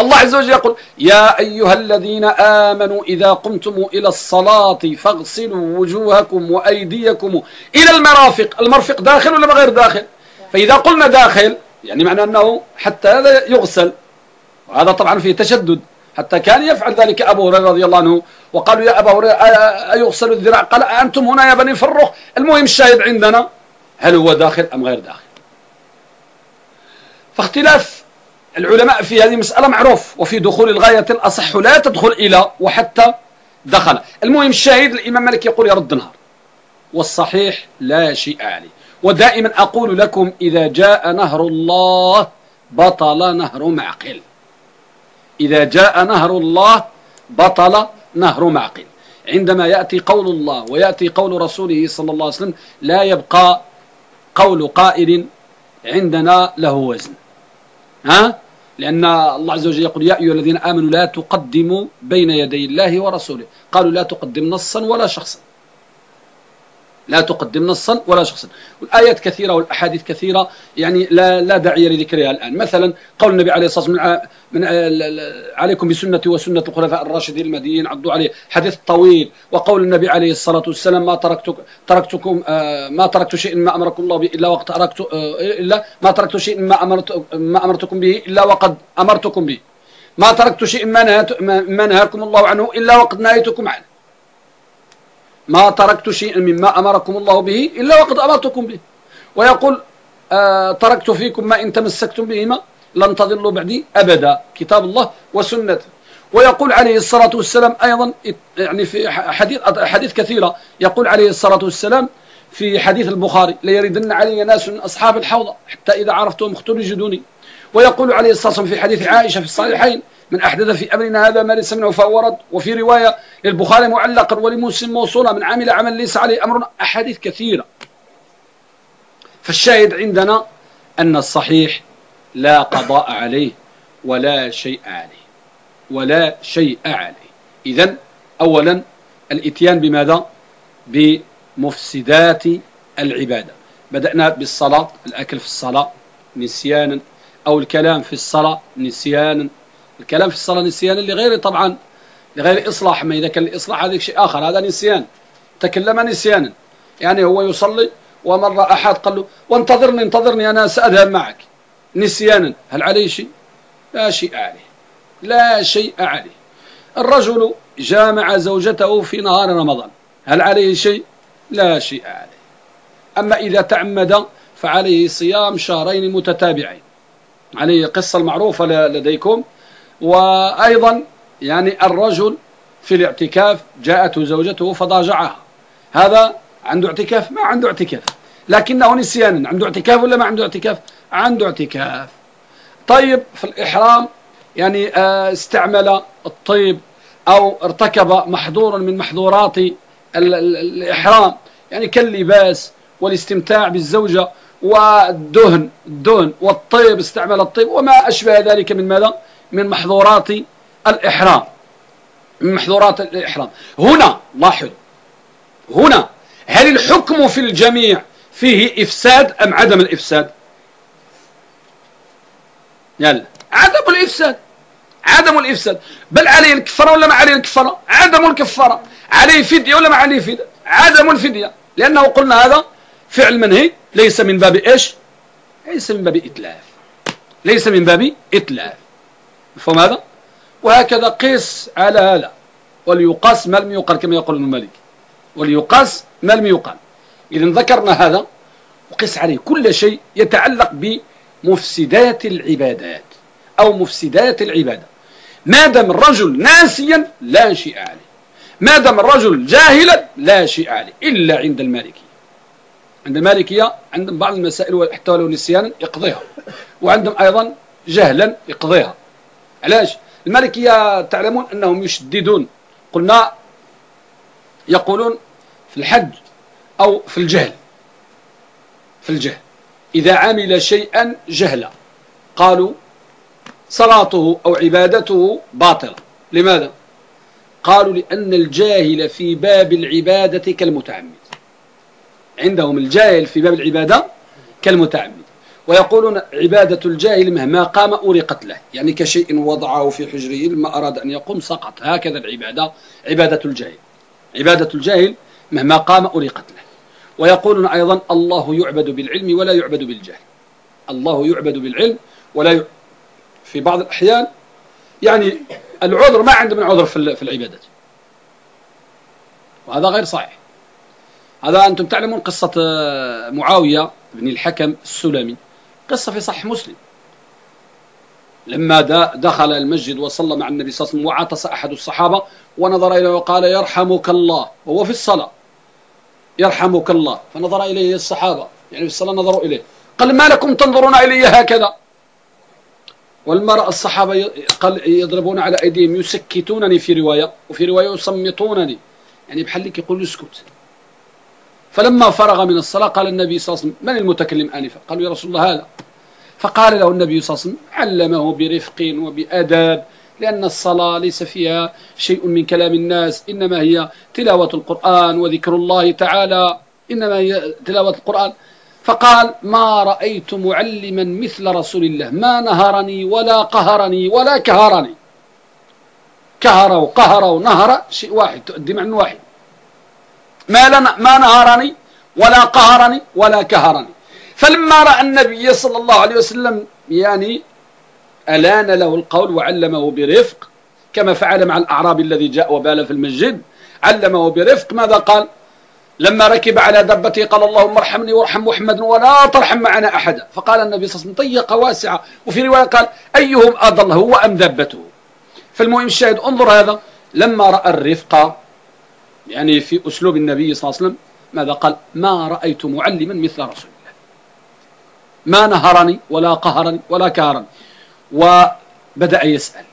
الله عز وجل يقول يا أيها الذين آمنوا إذا قمتم إلى الصلاة فاغسلوا وجوهكم وأيديكم إلى المرافق. المرفق داخل ولا غير داخل؟ فإذا قلنا داخل يعني معنى أنه حتى هذا يغسل. وهذا طبعا فيه تشدد. حتى كان يفعل ذلك أبو هريرة رضي الله عنه. وقالوا يا أبا هريرة أيغسل الذراع؟ قال أنتم هنا يا بني فرخ المهم الشاهد عندنا هل هو داخل أم غير داخل. فاختلاف العلماء في هذه المسألة معروف وفي دخول الغاية الأصح لا تدخل إلى وحتى دخل. المهم الشاهد الإمام مالك يقول يرد نهار والصحيح لا شيء عليه. ودائما أقول لكم إذا جاء نهر الله بطل نهر معقل. إذا جاء نهر الله بطل نهر معقل. عندما يأتي قول الله ويأتي قول رسوله صلى الله عليه وسلم لا يبقى قول قائل عندنا له وزن. ها؟ لأن الله عز وجل يقول يا أيها الذين آمنوا لا تقدموا بين يدي الله ورسوله. قالوا لا تقدم نصا ولا شخصا. لا تقدم نصا ولا شخصا والآيات كثيرة والأحاديث كثيرة يعني لا, لا داعي لذكرها الآن. مثلا قول النبي عليه الصلاة والسلام من عليكم بسنتي وسنة الخلفاء الراشدين المهديين عضوا عليه. حديث طويل. وقول النبي عليه الصلاة والسلام ما تركتك تركتكم آه، ما تركت شيء ما أمركم الله به إلا وقد تركت آه، إلا ما تركت شيء ما أمرت ما أمرتكم به إلا وقد أمرتكم به. ما تركت شيء ما نهاكم الله عنه إلا وقد نهيتكم عنه. ما تركت شيئا مما أمركم الله به إلا وقد أمرتكم به. ويقول آه تركت فيكم ما إن تمسكتم بهما لن تضلوا بعدي أبدا. كتاب الله وسنته ويقول عليه الصلاة والسلام أيضا يعني في حديث, حديث كثيرة. يقول عليه الصلاة والسلام في حديث البخاري ليردن علي ناس من أصحاب الحوضة حتى إذا عرفتهم اختوا جدوني ويقول عليه الصلاة والسلام في حديث عائشة في الصحيحين من أحدث في أمرنا هذا ما ليس منه فهو رد. وفي رواية للبخاري معلقا ولمسلم موصولا من عمل عمل ليس عليه أمرنا أحاديث كثيرة. فالشاهد عندنا أن الصحيح لا قضاء عليه ولا شيء عليه ولا شيء عليه. إذا أولا الإتيان بماذا؟ بمفسدات العبادة. بدأنا بالصلاة الأكل في الصلاة نسيانا أو الكلام في الصلاة نسيانا. الكلام في الصلاة نسيانا لغير طبعا لغير إصلاح ما إذا كان الإصلاح هذا شيء آخر هذا نسيان. تكلم نسيانا. يعني هو يصلي ومر أحد قال له وانتظرني انتظرني أنا سأذهب معك. نسيانا. هل عليه شيء؟ لا شيء عليه. لا شيء عليه. الرجل جامع زوجته في نهار رمضان. هل عليه شيء؟ لا شيء عليه. أما إذا تعمد فعليه صيام شهرين متتابعين. عليه قصة المعروفة لديكم. وأيضا يعني الرجل في الاعتكاف جاءته زوجته فضاجعها. هذا عنده اعتكاف؟ ما عنده اعتكاف. لكنه نسيان عنده اعتكاف ولا ما عنده اعتكاف؟ عنده اعتكاف. طيب في الإحرام يعني آه، استعمل الطيب أو ارتكب محظورا من محظورات الإحرام. يعني كاللباس والاستمتاع بالزوجة والدهن الدهن والطيب استعمل الطيب وما أشبه ذلك من ماذا؟ من محظورات الإحرام. من محظورات الإحرام. هنا لاحظ. هنا هل الحكم في الجميع فيه إفساد أم عدم الإفساد؟ يلا. عدم الإفساد. عدم الإفساد. بل عليه الكفارة ولا ما عليه الكفارة عدم الكفارة عليه فدية ولا ما عليه فدية؟ عدم الفدية. لأنه قلنا هذا فعل منهي ليس من باب إيش؟ ليس من باب إتلاف. ليس من باب إتلاف. مفهوم هذا؟ وهكذا قيس على هذا. وليقاس ما لم يقال كما يقول ابن مالك. وليقاس ما لم يقال إذا ذكرنا هذا وقس عليه كل شيء يتعلق بمفسدات العبادات أو مفسدات العبادة. ما دام الرجل ناسيا لا شيء عليه. ما دام الرجل جاهلا لا شيء عليه إلا عند المالكية. عند المالكية عندهم بعض المسائل حتى ولو نسيانا يقضيها. وعندهم أيضا جهلا يقضيها. علاش؟ المالكية تعلمون أنهم يشددون. قلنا يقولون في الحج أو في الجهل. في الجهل. إذا عمل شيئا جهلا قالوا صلاته أو عبادته باطلة لماذا؟ قالوا لأن الجاهل في باب العبادة كالمتعمد. عندهم الجاهل في باب العبادة كالمتعمد. ويقولون عبادة الجاهل مهما قام أورقت له. يعني كشيء وضعه في حجره ما أراد أن يقوم سقط. هكذا العبادة عبادة الجاهل. عبادة الجاهل مهما قام أورقت له. ويقولون أيضا الله يعبد بالعلم ولا يعبد بالجهل. الله يعبد بالعلم ولا ي... في بعض الأحيان يعني العذر ما عنده من عذر في العبادة. وهذا غير صحيح. هذا أنتم تعلمون قصة آه، معاوية بن الحكم السلمي قصة في صحيح مسلم. لما دخل المسجد وصلى مع النبي صلى الله عليه وسلم وعطس أحد الصحابة ونظر إليه وقال يرحمك الله وهو في الصلاة. يرحمك الله. فنظر إليه الصحابة. يعني في الصلاة نظروا إليه. قال ما لكم تنظرون إلي هكذا؟ والمرأة الصحابة قال يضربون على أيديهم يسكتونني في رواية وفي رواية يصمتونني يعني بحال يقول اسكت فلما فرغ من الصلاة قال النبي صلى الله عليه وسلم من المتكلم آنفا؟ قالوا يا رسول الله هذا. فقال له النبي صلى الله عليه وسلم علمه برفق وبأداب لأن الصلاة ليس فيها شيء من كلام الناس إنما هي تلاوة القرآن وذكر الله تعالى إنما هي تلاوة القرآن. فقال ما رأيت معلما مثل رسول الله ما نهرني ولا قهرني ولا كهرني. كهر وقهر ونهر شيء واحد تؤدي معنى واحد. ما, لنا ما نهرني ولا قهرني ولا كهرني. فلما رأى النبي صلى الله عليه وسلم يعني ألان له القول وعلمه برفق كما فعل مع الأعرابي الذي جاء وبال في المسجد علمه برفق ماذا قال؟ لما ركب على دبته قال اللهم ارحمني وارحم محمد ولا ترحم معنا أحدا. فقال النبي صلى الله عليه وسلم طيقة واسعة. وفي رواية قال أيهم أضل هو أم دبته. فالمهم الشاهد انظر هذا لما رأى الرفق يعني في أسلوب النبي صلى الله عليه وسلم ماذا قال؟ ما رأيت معلما مثل رسول الله. ما نهرني ولا قهرني ولا كهرني. وبدأ يسأل.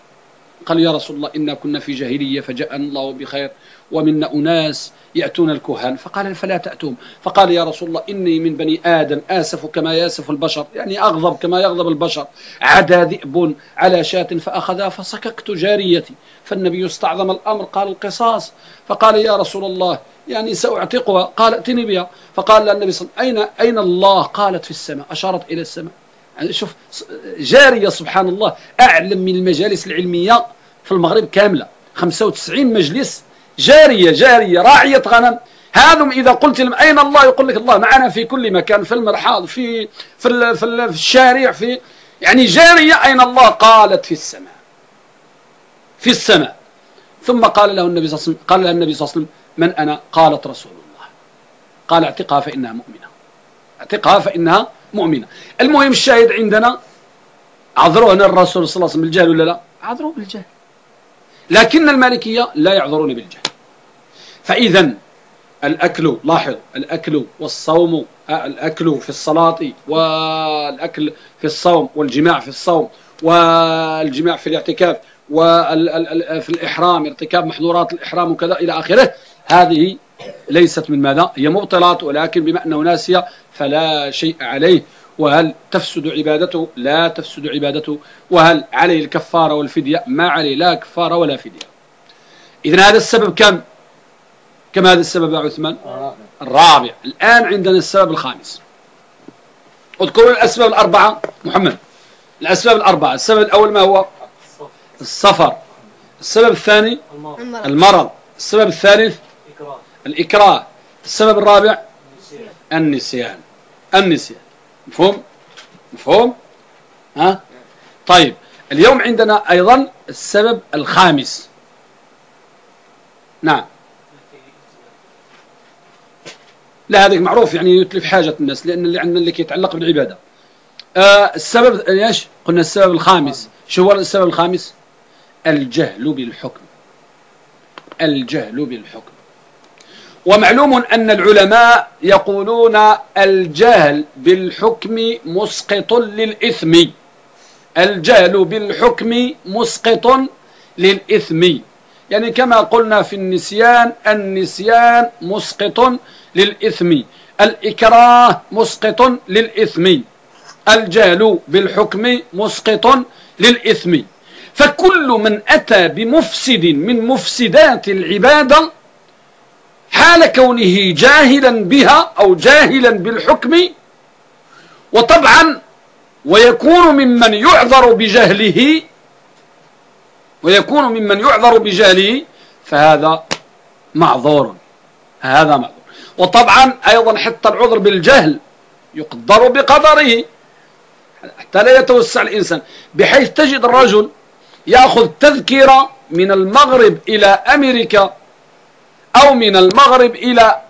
قال يا رسول الله إنا كنا في جاهلية فجاءنا الله بخير. ومنا أناس يأتون الكهان. فقال فلا تأتوهم. فقال يا رسول الله إني من بني آدم آسف كما ياسف البشر. يعني أغضب كما يغضب البشر. عدا ذئب على شاة فأخذها فسككت جاريتي. فالنبي استعظم الأمر قال القصاص. فقال يا رسول الله يعني سأعتقها. قال ائتني بها. فقال النبي صلى الله عليه وسلم أين, أين الله؟ قالت في السماء. أشارت إلى السماء. يعني شوف جارية سبحان الله أعلم من المجالس العلمية في المغرب كاملة. 95 مجلس جارية جارية راعية غنم. هذم إذا قلت لهم أين الله؟ يقول لك الله معنا في كل مكان في المرحاض في في, في, الشارع في يعني جارية أين الله؟ قالت في السماء. في السماء. ثم قال له النبي صلى الله عليه وسلم قال له النبي صلى الله عليه وسلم من أنا؟ قالت رسول الله. قال اعتقها فإنها مؤمنة. اعتقها فإنها مؤمنة. المهم الشاهد عندنا عذروه الرسول صلى الله عليه وسلم بالجهل ولا لا؟ عذروه بالجهل. لكن المالكية لا يعذرون بالجهل. فإذا الأكل لاحظ الأكل والصوم الأكل في الصلاة والأكل في الصوم والجماع في الصوم والجماع في الاعتكاف وفي الإحرام ارتكاب محظورات الإحرام وكذا إلى آخره هذه ليست من ماذا؟ هي مبطلات ولكن بما أنه ناسية فلا شيء عليه. وهل تفسد عبادته؟ لا تفسد عبادته. وهل عليه الكفارة والفدية؟ ما عليه. لا كفارة ولا فدية. إذن هذا السبب كم؟ كم هذا السبب يا عثمان؟ الرابع. الآن عندنا السبب الخامس. اذكروا الأسباب الأربعة. محمد الأسباب الأربعة. السبب الأول ما هو؟ السفر. السبب الثاني؟ المرض. السبب الثالث؟ الإكراه. السبب الرابع؟ النسيان. النسيان. مفهوم؟ مفهوم؟ ها؟ طيب اليوم عندنا أيضا السبب الخامس. نعم. لا هذا معروف يعني يتلف حاجة الناس لأن اللي عندنا اللي يتعلق بالعبادة. آه السبب إيش؟ قلنا السبب الخامس. شو هو السبب الخامس؟ الجهل بالحكم. الجهل بالحكم. ومعلوم أن العلماء يقولون الجهل بالحكم مسقط للإثم. الجهل بالحكم مسقط للإثم. يعني كما قلنا في النسيان النسيان مسقط للإثم. الإكراه مسقط للإثم. الجهل بالحكم مسقط للإثم. فكل من أتى بمفسد من مفسدات العبادة حال كونه جاهلا بها أو جاهلا بالحكم وطبعا ويكون ممن يعذر بجهله ويكون ممن يعذر بجهله فهذا معذور. هذا معذور. وطبعا أيضا حتى العذر بالجهل يقدر بقدره. حتى لا يتوسع الإنسان. بحيث تجد الرجل يأخذ تذكرة من المغرب إلى أمريكا أو من المغرب إلى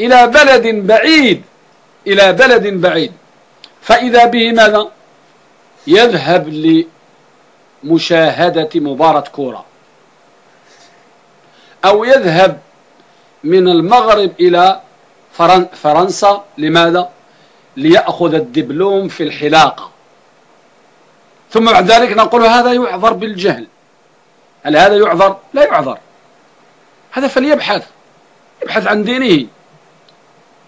إلى بلد بعيد إلى بلد بعيد. فإذا به ماذا؟ يذهب لمشاهدة مباراة كورة. أو يذهب من المغرب إلى فرنسا لماذا؟ ليأخذ الدبلوم في الحلاقة. ثم بعد ذلك نقول هذا يعذر بالجهل. هل هذا يعذر؟ لا يعذر. هذا فليبحث. يبحث عن دينه.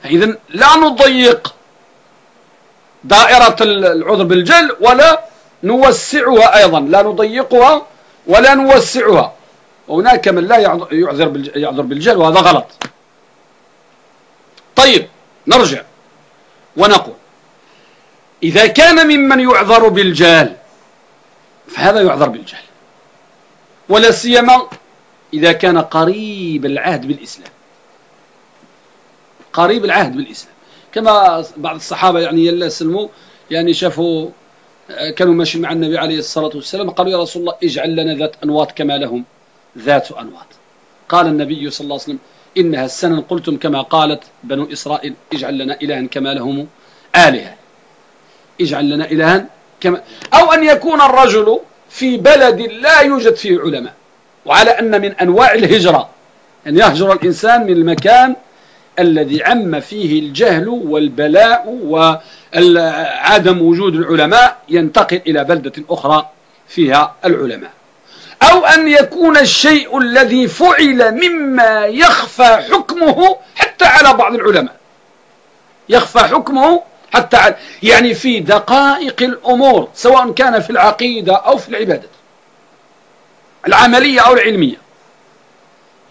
إذا لا نضيق دائرة العذر بالجل ولا نوسعها أيضا. لا نضيقها ولا نوسعها. وهناك من لا يعذر يعذر بالجهل وهذا غلط. طيب نرجع ونقول إذا كان ممن يعذر بالجهل فهذا يعذر بالجهل. ولا سيما إذا كان قريب العهد بالإسلام. قريب العهد بالإسلام. كما بعض الصحابة يعني يلا سلموا يعني شافوا كانوا ماشيين مع النبي عليه الصلاة والسلام قالوا يا رسول الله اجعل لنا ذات أنواط كما لهم ذات أنواط قال النبي صلى الله عليه وسلم إنها السنن قلتم كما قالت بنو إسرائيل اجعل لنا إلها كما لهم آلهة. اجعل لنا إلها كما أو أن يكون الرجل في بلد لا يوجد فيه علماء وعلى أن من أنواع الهجرة أن يهجر الإنسان من المكان الذي عم فيه الجهل والبلاء وعدم وجود العلماء ينتقل إلى بلدة أخرى فيها العلماء. أو أن يكون الشيء الذي فعل مما يخفى حكمه حتى على بعض العلماء. يخفى حكمه حتى يعني في دقائق الأمور سواء كان في العقيدة أو في العبادة العملية أو العلمية.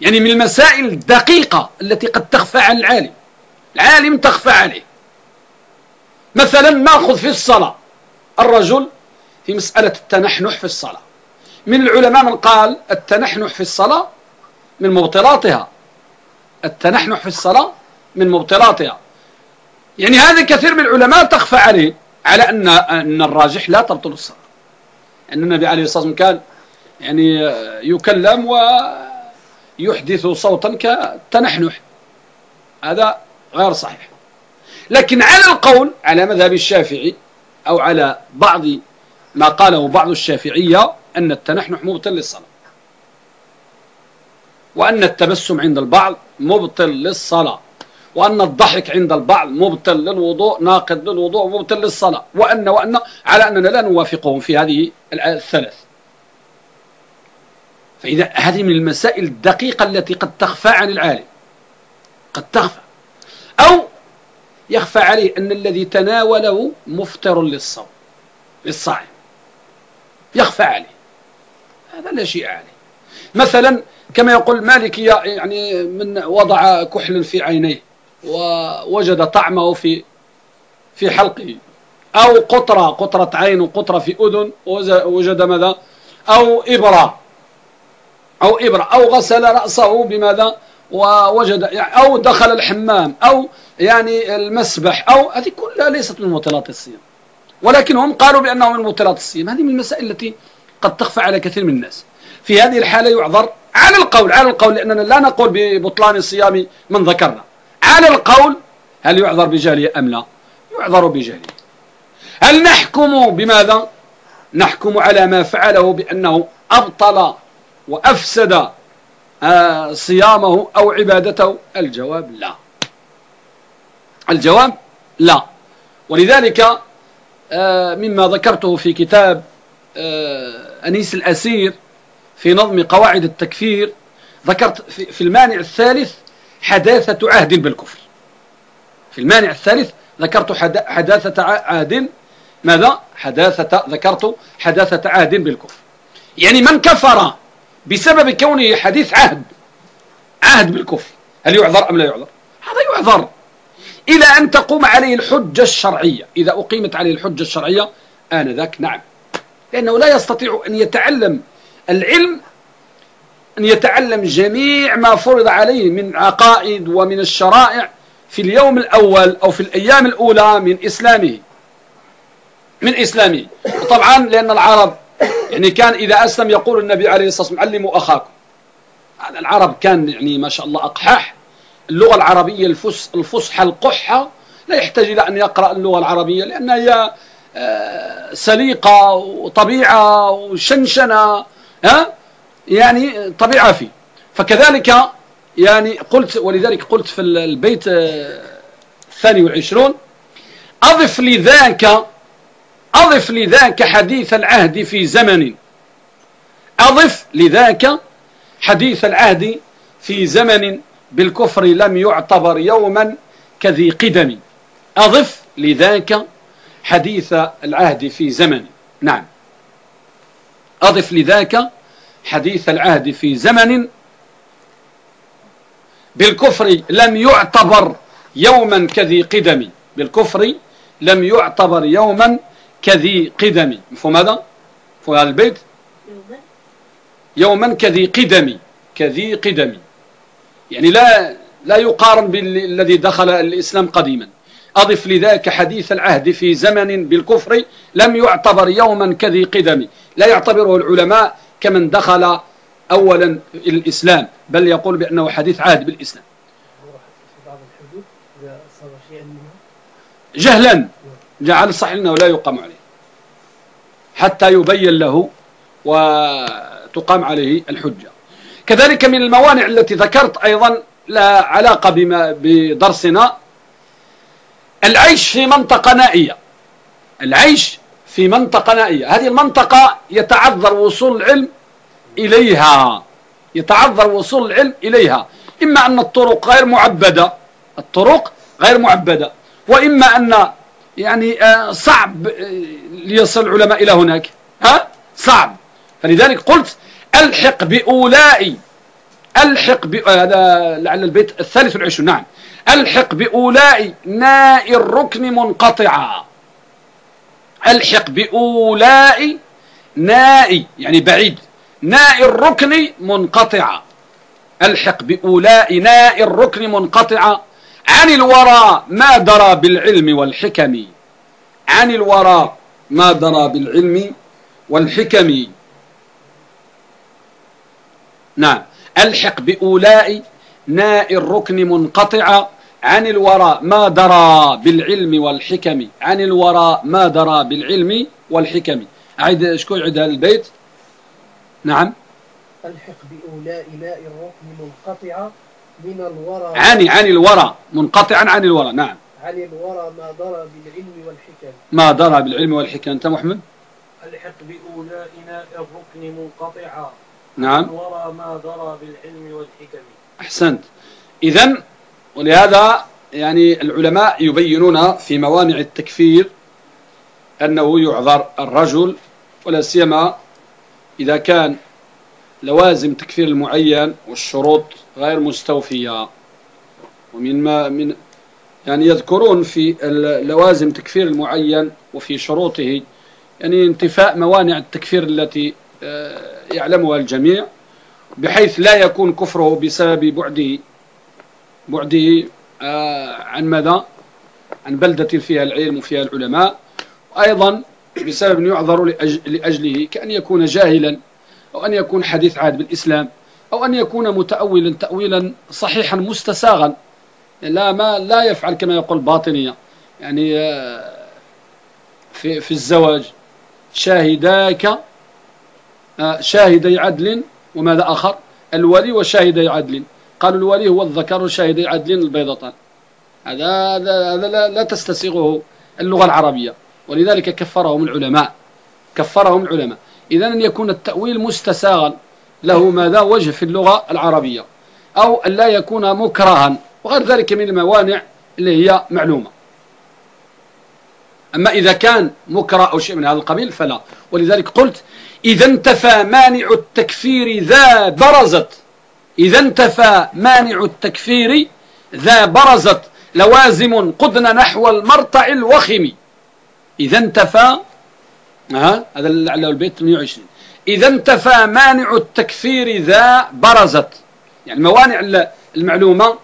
يعني من المسائل الدقيقة التي قد تخفى عن العالم. العالم تخفى عليه. مثلا نأخذ في الصلاة. الرجل في مسألة التنحنح في الصلاة. من العلماء من قال التنحنح في الصلاة من مبطلاتها. التنحنح في الصلاة من مبطلاتها. يعني هذا كثير من العلماء تخفى عليه على أن أن الراجح لا تبطل الصلاة. أن النبي عليه الصلاة والسلام كان يعني يكلم ويحدث صوتا كالتنحنح هذا غير صحيح. لكن على القول على مذهب الشافعي أو على بعض ما قاله بعض الشافعية أن التنحنح مبطل للصلاة. وأن التبسم عند البعض مبطل للصلاة. وأن الضحك عند البعض مبطل للوضوء ناقض للوضوء مبطل للصلاة. وأن وأن على أننا لا نوافقهم في هذه الثلاث. فإذا هذه من المسائل الدقيقة التي قد تخفى عن العالم. قد تخفى. أو يخفى عليه أن الذي تناوله مفطر للصوم للصائم. يخفى عليه. هذا لا شيء عليه. مثلا كما يقول مالك يعني من وضع كحل في عينيه. ووجد طعمه في في حلقه. أو قطرة قطرة عين وقطرة في أذن وجد ماذا؟ أو إبرة. أو إبرة. أو غسل رأسه بماذا؟ ووجد أو دخل الحمام أو يعني المسبح أو هذه كلها ليست من مطلات الصيام. ولكن هم قالوا بأنه من مطلات الصيام. هذه من المسائل التي قد تخفى على كثير من الناس. في هذه الحالة يعذر على القول على القول لأننا لا نقول ببطلان الصيام من ذكرنا. على القول هل يعذر بجهله أم لا؟ يعذر بجهله. هل نحكم بماذا؟ نحكم على ما فعله بأنه أبطل وأفسد آه، صيامه أو عبادته؟ الجواب لا. الجواب لا. ولذلك آه، مما ذكرته في كتاب آه، أنيس الأسير في نظم قواعد التكفير ذكرت في المانع الثالث حداثة عهد بالكفر. في المانع الثالث ذكرت حداثة عهد. ماذا؟ حداثة ذكرت حداثة عهد بالكفر. يعني من كفر بسبب كونه حديث عهد عهد بالكفر. هل يعذر أم لا يعذر؟ هذا يعذر. إلى أن تقوم عليه الحجة الشرعية. إذا أقيمت عليه الحجة الشرعية آنذاك نعم. لأنه لا يستطيع أن يتعلم العلم أن يتعلم جميع ما فرض عليه من عقائد ومن الشرائع في اليوم الأول أو في الأيام الأولى من إسلامه. من إسلامه. وطبعا لأن العرب يعني كان إذا أسلم يقول النبي عليه الصلاة والسلام علموا أخاكم. العرب كان يعني ما شاء الله أقحاح. اللغة العربية الفصحى القحة. لا يحتاج إلى أن يقرأ اللغة العربية لأن هي آه، سليقة وطبيعة وشنشنة. ها؟ يعني طبيعة فيه. فكذلك يعني قلت ولذلك قلت في البيت آه، الثاني والعشرون أضف لذاك أضف لذاك حديث العهد في زمن. أضف لذاك حديث العهد في زمن بالكفر لم يعتبر يوما كذي قدم. أضف لذاك حديث العهد في زمن. نعم. أضف لذاك حديث العهد في زمن بالكفر لم يعتبر يوما كذي قدم. بالكفر لم يعتبر يوما كذي قدم. مفهوم هذا؟ مفهوم هذا البيت؟ يوما كذي قدم. كذي قدم. يعني لا لا يقارن بالذي دخل الإسلام قديما. أضف لذلك حديث العهد في زمن بالكفر لم يعتبر يوما كذي قدم. لا يعتبره العلماء كمن دخل أولا الإسلام بل يقول بأنه حديث عهد بالإسلام. جهلا. جعل صح أنه لا يقام عليه. حتى يبين له وتقام عليه الحجة. كذلك من الموانع التي ذكرت أيضا لا علاقة بما بدرسنا. العيش في منطقة نائية. العيش في منطقة نائية. هذه المنطقة يتعذر وصول العلم إليها. يتعذر وصول العلم إليها. إما أن الطرق غير معبدة الطرق غير معبدة. وإما أن يعني آه، صعب آه، ليصل العلماء إلى هناك. ها؟ صعب. فلذلك قلت ألحق بأولئي ألحق ب... آه، هذا لعل البيت الثالث والعشرون. نعم. ألحق بأولئي ناء الركن منقطعا. ألحق بأولئي ناء يعني بعيد ناء الركن منقطعا ألحق بأولئي ناء الركن منقطعا عن الورى ما درى بالعلم والحكم. عن الورى ما درى بالعلم والحكم. نعم. ألحق بأولاء ناء الركن منقطع؟ عن الورى ما درى بالعلم والحكم. عن الورى ما درى بالعلم والحكم. أعيد شكون عيد هذا البيت؟ نعم. ألحق بأولاء ناء الركن منقطع من الورى. عن عن الورى. منقطعا عن الورى. نعم. عن الورى ما درى بالعلم والحكم. ما درى بالعلم والحكم. أنت محمد؟ ألحق بأولاء ناء الركن منقطعا نعم. ورى ما درى بالعلم والحكم. أحسنت. إذا ولهذا يعني العلماء يبينون في موانع التكفير أنه يعذر الرجل ولا سيما إذا كان لوازم تكفير المعين والشروط غير مستوفية. ومن ما من يعني يذكرون في لوازم تكفير المعين وفي شروطه يعني انتفاء موانع التكفير التي آه، يعلمها الجميع بحيث لا يكون كفره بسبب بعده. بعده آه، عن ماذا؟ عن بلدة فيها العلم وفيها العلماء. وأيضا بسبب يعذر لأجله كأن يكون جاهلا أو أن يكون حديث عهد بالإسلام أو أن يكون متأولا تأويلا صحيحا مستساغا. لا ما لا يفعل كما يقول باطنية يعني آه، في في الزواج شاهداك آه، شاهدي عدل وماذا آخر؟ الولي وشاهدي عدل. قالوا الولي هو الذكر وشاهدي عدل البيضتان. هذا هذا لا, لا تستسيغه اللغة العربية. ولذلك كفرهم العلماء. كفرهم العلماء. إذا أن يكون التأويل مستساغا له ماذا؟ وجه في اللغة العربية. أو أن لا يكون مكرها. وغير ذلك من الموانع اللي هي معلومة. أما إذا كان مكره أو شيء من هذا القبيل فلا. ولذلك قلت إذا انتفى مانع التكفير ذا برزت. إذا انتفى مانع التكفير ذا برزت لوازم قدن نحو المرتع الوخم. إذا انتفى ها هذا لعله البيت 120 إذا انتفى مانع التكفير ذا برزت. يعني موانع المعلومة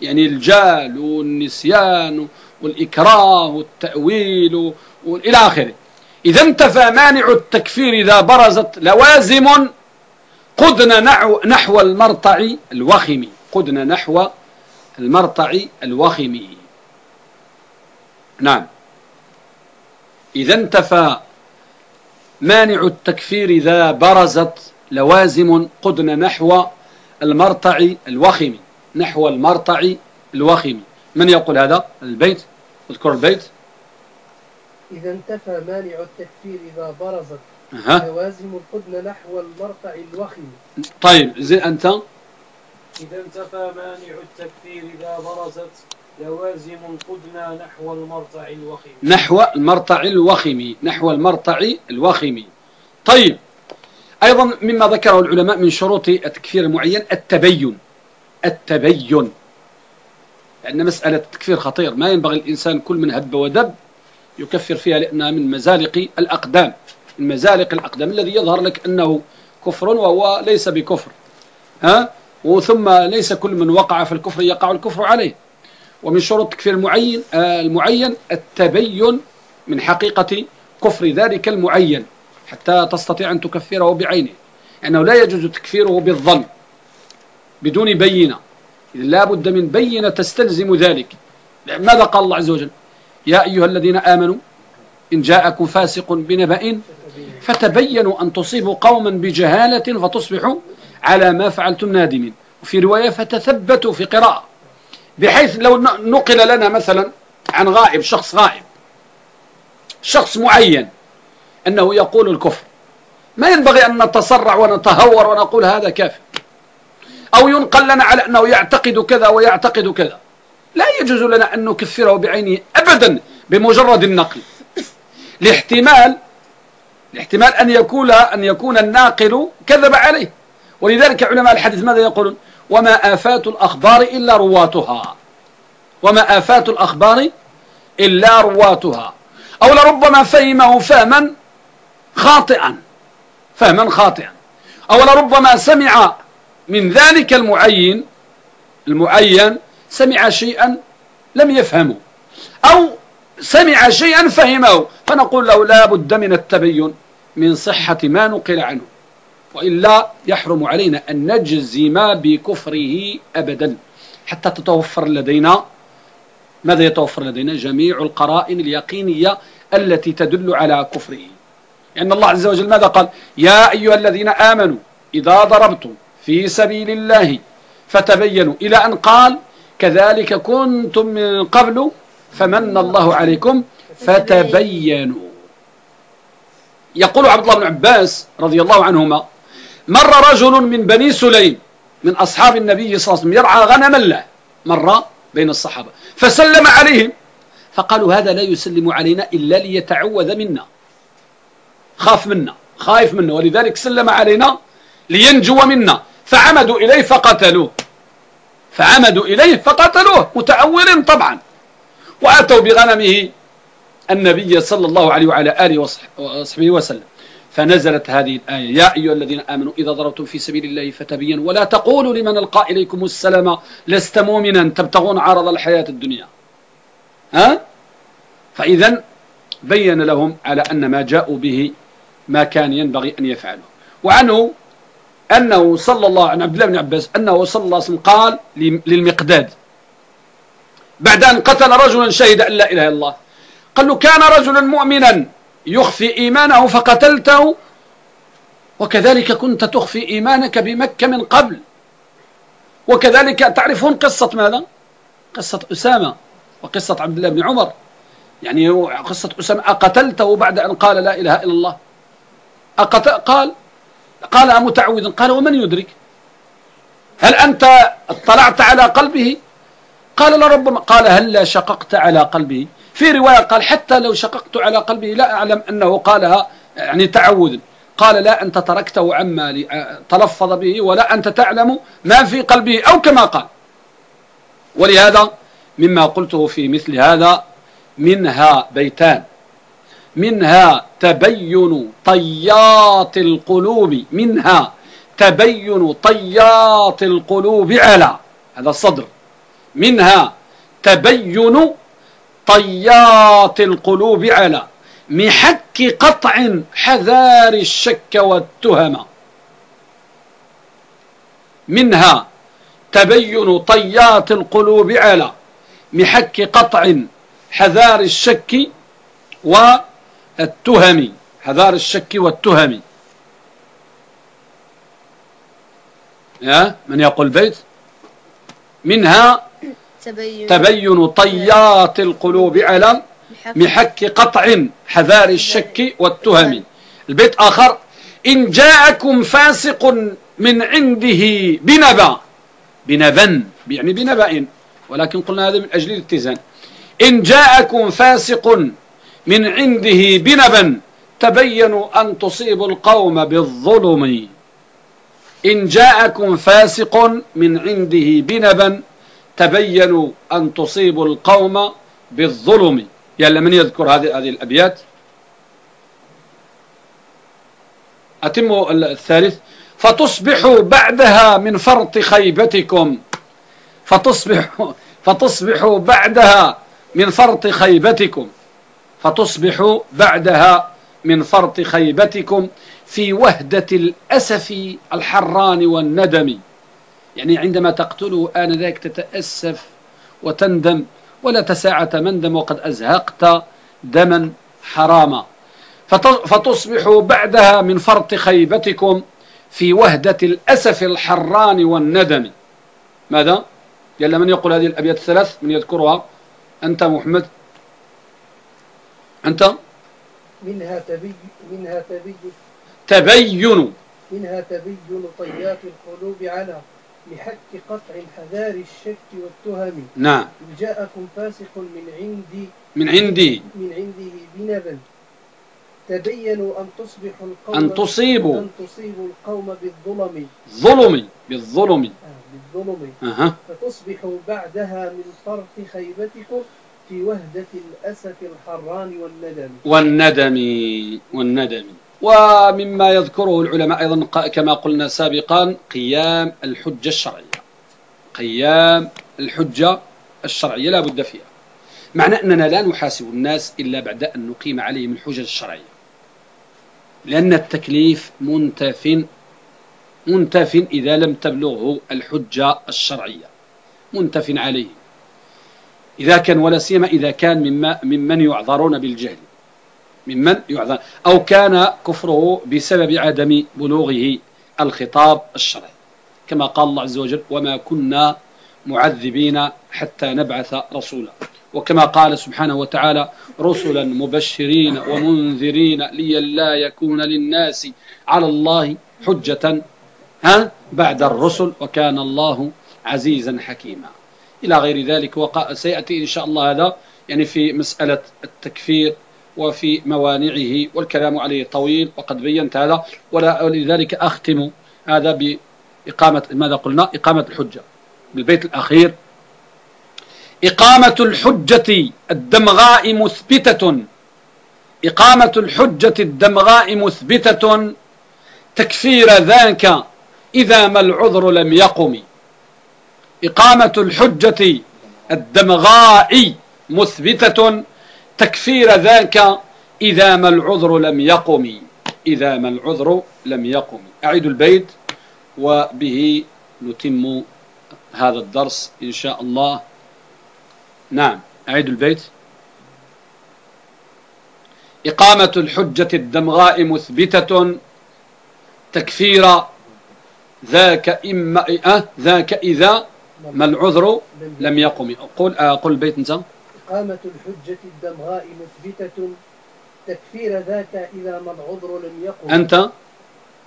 يعني الجال والنسيان والإكراه والتأويل إلى آخره. إذا انتفى مانع التكفير ذا برزت لوازم قدن نحو المرتع الوخم قدن نحو المرتع الوخم نعم. إذا انتفى مانع التكفير ذا برزت لوازم قدن نحو المرتع الوخم نحو المرتع الوخم من يقول هذا؟ البيت. اذكر البيت. إذا انتفى مانع التكفير إذا برزت. لوازم القدن نحو المرتع الوخم طيب زي أنت؟ إذا انتفى مانع التكفير إذا برزت لوازم قدنا نحو المرتع الوخيم. نحو المرتع الوخم نحو المرتع الوخم طيب أيضا مما ذكره العلماء من شروط التكفير المعين التبين. التبين. لأن مسألة التكفير خطير. ما ينبغي الإنسان كل من هب ودب يكفر فيها لأنها من مزالق الأقدام. من مزالق الأقدام الذي يظهر لك أنه كفر وهو ليس بكفر ها؟ وثم ليس كل من وقع في الكفر يقع الكفر عليه. ومن شروط التكفير المعين آه، المعين التبين من حقيقة كفر ذلك المعين حتى تستطيع أن تكفره بعينه لأنه لا يجوز تكفيره بالظن بدون بينة. لا بد من بينة تستلزم ذلك. ماذا قال الله عز وجل؟ يا أيها الذين آمنوا إن جاءكم فاسق بنبأ فتبينوا أن تصيبوا قوما بجهالة فتصبحوا على ما فعلتم نادمين. وفي رواية فتثبتوا في قراءة بحيث لو نقل لنا مثلا عن غائب شخص غائب شخص معين أنه يقول الكفر. ما ينبغي أن نتسرع ونتهور ونقول هذا كافر. أو ينقل لنا على أنه يعتقد كذا ويعتقد كذا. لا يجوز لنا أن نكفره بعينه أبدا بمجرد النقل. لاحتمال لاحتمال أن يكون أن يكون الناقل كذب عليه. ولذلك علماء الحديث ماذا يقولون؟ وما آفات الأخبار إلا رواتها. وما آفات الأخبار إلا رواتها. أو لربما فهمه فهما خاطئا. فهما خاطئا. أو لربما سمع من ذلك المعين المعين سمع شيئا لم يفهمه. أو سمع شيئا فهمه. فنقول له لا بد من التبين. من صحة ما نقل عنه وإلا يحرم علينا أن نجزم بكفره أبدا. حتى تتوفر لدينا ماذا يتوفر لدينا؟ جميع القرائن اليقينية التي تدل على كفره. لأن الله عز وجل ماذا قال؟ يا أيها الذين آمنوا إذا ضربتم في سبيل الله فتبينوا. إلى أن قال كذلك كنتم من قبل فمن الله عليكم فتبينوا. يقول عبد الله بن عباس رضي الله عنهما مر رجل من بني سليم من أصحاب النبي صلى الله عليه وسلم يرعى غنما له مر بين الصحابة فسلم عليهم فقالوا هذا لا يسلم علينا إلا ليتعوذ منا خاف منا خايف منا ولذلك سلم علينا لينجو منا فعمدوا إليه فقتلوه فعمدوا إليه فقتلوه متأول طبعا وأتوا بغنمه النبي صلى الله عليه وعلى آله وصحبه وسلم. فنزلت هذه الآية. يا أيها الذين آمنوا إذا ضربتم في سبيل الله فتبينوا ولا تقولوا لمن ألقى إليكم السلام لست مؤمنا. تبتغون عرض الحياة الدنيا. ها؟ فإذا بين لهم على أن ما جاءوا به ما كان ينبغي أن يفعلوا وعنه أنه صلى الله عن عبد الله بن عباس أنه صلى الله عليه وسلم قال للمقداد بعد أن قتل رجلا شهد أن لا إله إلا الله. قال له كان رجلا مؤمنا يخفي إيمانه فقتلته وكذلك كنت تخفي إيمانك بمكة من قبل. وكذلك تعرفون قصة ماذا؟ قصة أسامة وقصة عبد الله بن عمر. يعني قصة أسامة أقتلته بعد أن قال لا إله إلا الله. أقتل قال قال متعوذ قال ومن يدرك؟ هل أنت اطلعت على قلبه؟ قال لربما قال هل لا شققت على قلبه في رواية قال حتى لو شققت على قلبه لا أعلم أنه قالها يعني تعوذ قال لا أنت تركته عما تلفظ به ولا أنت تعلم ما في قلبه أو كما قال. ولهذا مما قلته في مثل هذا منها بيتان. منها تبين طيات القلوب. منها تبين طيات القلوب على هذا الصدر منها تبين طيات القلوب على محك قطع حذار الشك والتهم. منها تبين طيات القلوب على محك قطع حذار الشك والتهم. حذار الشك والتهم. يا من يقول بيت منها تبين, تبين طيات القلوب على محك قطع حذار الشك والتهم. البيت آخر إن جاءكم فاسق من عنده بنبأ. بنبأ يعني بنبأ. ولكن قلنا هذا من أجل الاتزان. إن جاءكم فاسق من عنده بنبأ تبينوا أن تصيبوا القوم بالظلم. إن جاءكم فاسق من عنده بنبأ تبينوا أن تصيبوا القوم بالظلم. يلا من يذكر هذه هذه الأبيات؟ أتم الثالث. فتصبحوا بعدها من فرط خيبتكم. فتصبحوا فتصبحوا بعدها من فرط خيبتكم. فتصبحوا بعدها من فرط خيبتكم في وهدة الأسف الحران والندم. يعني عندما تقتله آنذاك تتأسف وتندم ولا تساعة مندم وقد أزهقت دما حراما. فتصبح بعدها من فرط خيبتكم في وهدة الأسف الحران والندم. ماذا؟ يلا من يقول هذه الأبيات الثلاث؟ من يذكرها؟ أنت محمد؟ أنت؟ منها تبي منها تبي تبين. منها تبين طيات القلوب على لحك قطع حذار الشك والتهم. نعم. جاءكم فاسق من عندي من عندي. من عنده بنبا. تبينوا أن تصبحوا القوم أن تصيبوا. أن تصيبوا القوم بالظلم. ظلم. بالظلم. آه بالظلم. أها. فتصبحوا بعدها من فرط خيبتكم في وهدة الأسف الحران والندم. والندم. والندم. ومما يذكره العلماء أيضا كما قلنا سابقا قيام الحجة الشرعية. قيام الحجة الشرعية لا بد فيها. معنى أننا لا نحاسب الناس إلا بعد أن نقيم عليهم الحجج الشرعية. لأن التكليف منتف منتف إذا لم تبلغه الحجة الشرعية. منتف عليه. إذا كان ولا سيما إذا كان مما ممن يعذرون بالجهل. ممن يعذر أو كان كفره بسبب عدم بلوغه الخطاب الشرعي. كما قال الله عز وجل وما كنا معذبين حتى نبعث رسولا. وكما قال سبحانه وتعالى رسلا مبشرين ومنذرين لئلا يكون للناس على الله حجة. ها؟ بعد الرسل وكان الله عزيزا حكيما. إلى غير ذلك وسيأتي إن شاء الله هذا يعني في مسألة التكفير وفي موانعه والكلام عليه طويل وقد بينت هذا ولذلك أختم هذا بإقامة ماذا قلنا؟ إقامة الحجة. بالبيت الأخير. إقامة الحجة الدمغاء مثبتة. إقامة الحجة الدمغاء مثبتة. تكفير ذاك إذا ما العذر لم يقم. إقامة الحجة الدمغاء مثبتة. تكفير ذاك إذا ما العذر لم يقم. إذا ما العذر لم يقم. أعيد البيت وبه نتم هذا الدرس إن شاء الله. نعم أعيد البيت. إقامة الحجة الدمغاء مثبتة. تكفير ذاك إما أه ذاك إذا ما العذر لم يقم. قل آه قل البيت أنت إقامة الحجة الدمغاء مثبتة تكفير ذاك إذا ما العذر لم يقم. أنت؟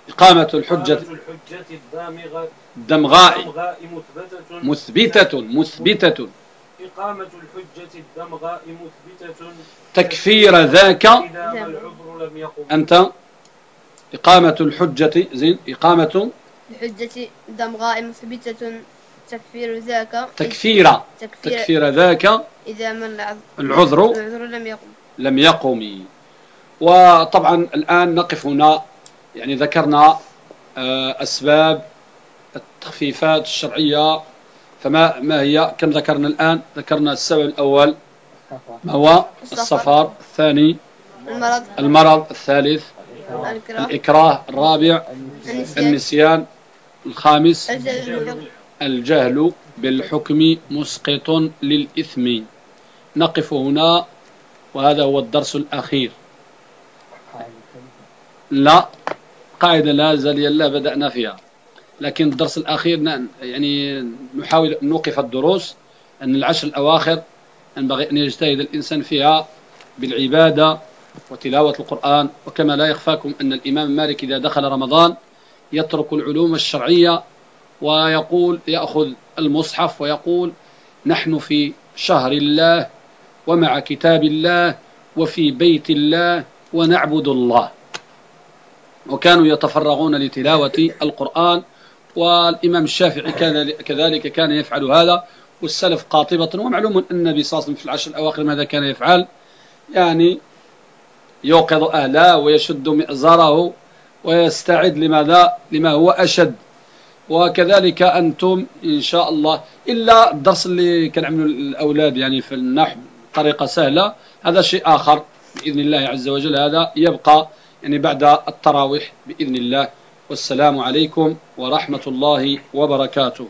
إقامة الحجة الحجة الدامغة الدمغاء. الدمغاء مثبتة. مثبتة مثبتة. إقامة الحجة الدمغاء مثبتة. تكفير ذاك إذا ما العذر لم يقم. أنت؟ إقامة الحجة زين إقامة الحجة دمغاء مثبتة. تكفير ذاك. تكفير. تكفير ذاك. إذا من العذر. العذر لم يقم. لم يقم. وطبعا الآن نقف هنا. يعني ذكرنا آه، أسباب التخفيفات الشرعية. فما ما هي؟ كم ذكرنا الآن؟ ذكرنا السبب الأول. ما هو؟ السفر. الثاني. المرض. المرض الثالث. الإكراه. الرابع. النسيان. الخامس. الجهل بالحكم مسقط للإثم. نقف هنا وهذا هو الدرس الأخير. لا قاعدة لا زال لا بدأنا فيها. لكن الدرس الأخير يعني نحاول أن نوقف الدروس أن العشر الأواخر ينبغي أن يجتهد الإنسان فيها بالعبادة وتلاوة القرآن. وكما لا يخفاكم أن الإمام مالك إذا دخل رمضان يترك العلوم الشرعية ويقول يأخذ المصحف ويقول نحن في شهر الله ومع كتاب الله وفي بيت الله ونعبد الله. وكانوا يتفرغون لتلاوة القرآن والإمام الشافعي كان كذلك كان يفعل هذا والسلف قاطبة ومعلوم أن النبي صلى الله عليه وسلم في العشر الأواخر ماذا كان يفعل؟ يعني يوقظ أهله ويشد مئزره ويستعد لماذا؟ لما هو أشد. وكذلك أنتم إن شاء الله. إلا الدرس اللي كنعملوا الأولاد يعني في النحو طريقة سهلة هذا شيء آخر بإذن الله عز وجل. هذا يبقى يعني بعد التراويح بإذن الله. والسلام عليكم ورحمة الله وبركاته.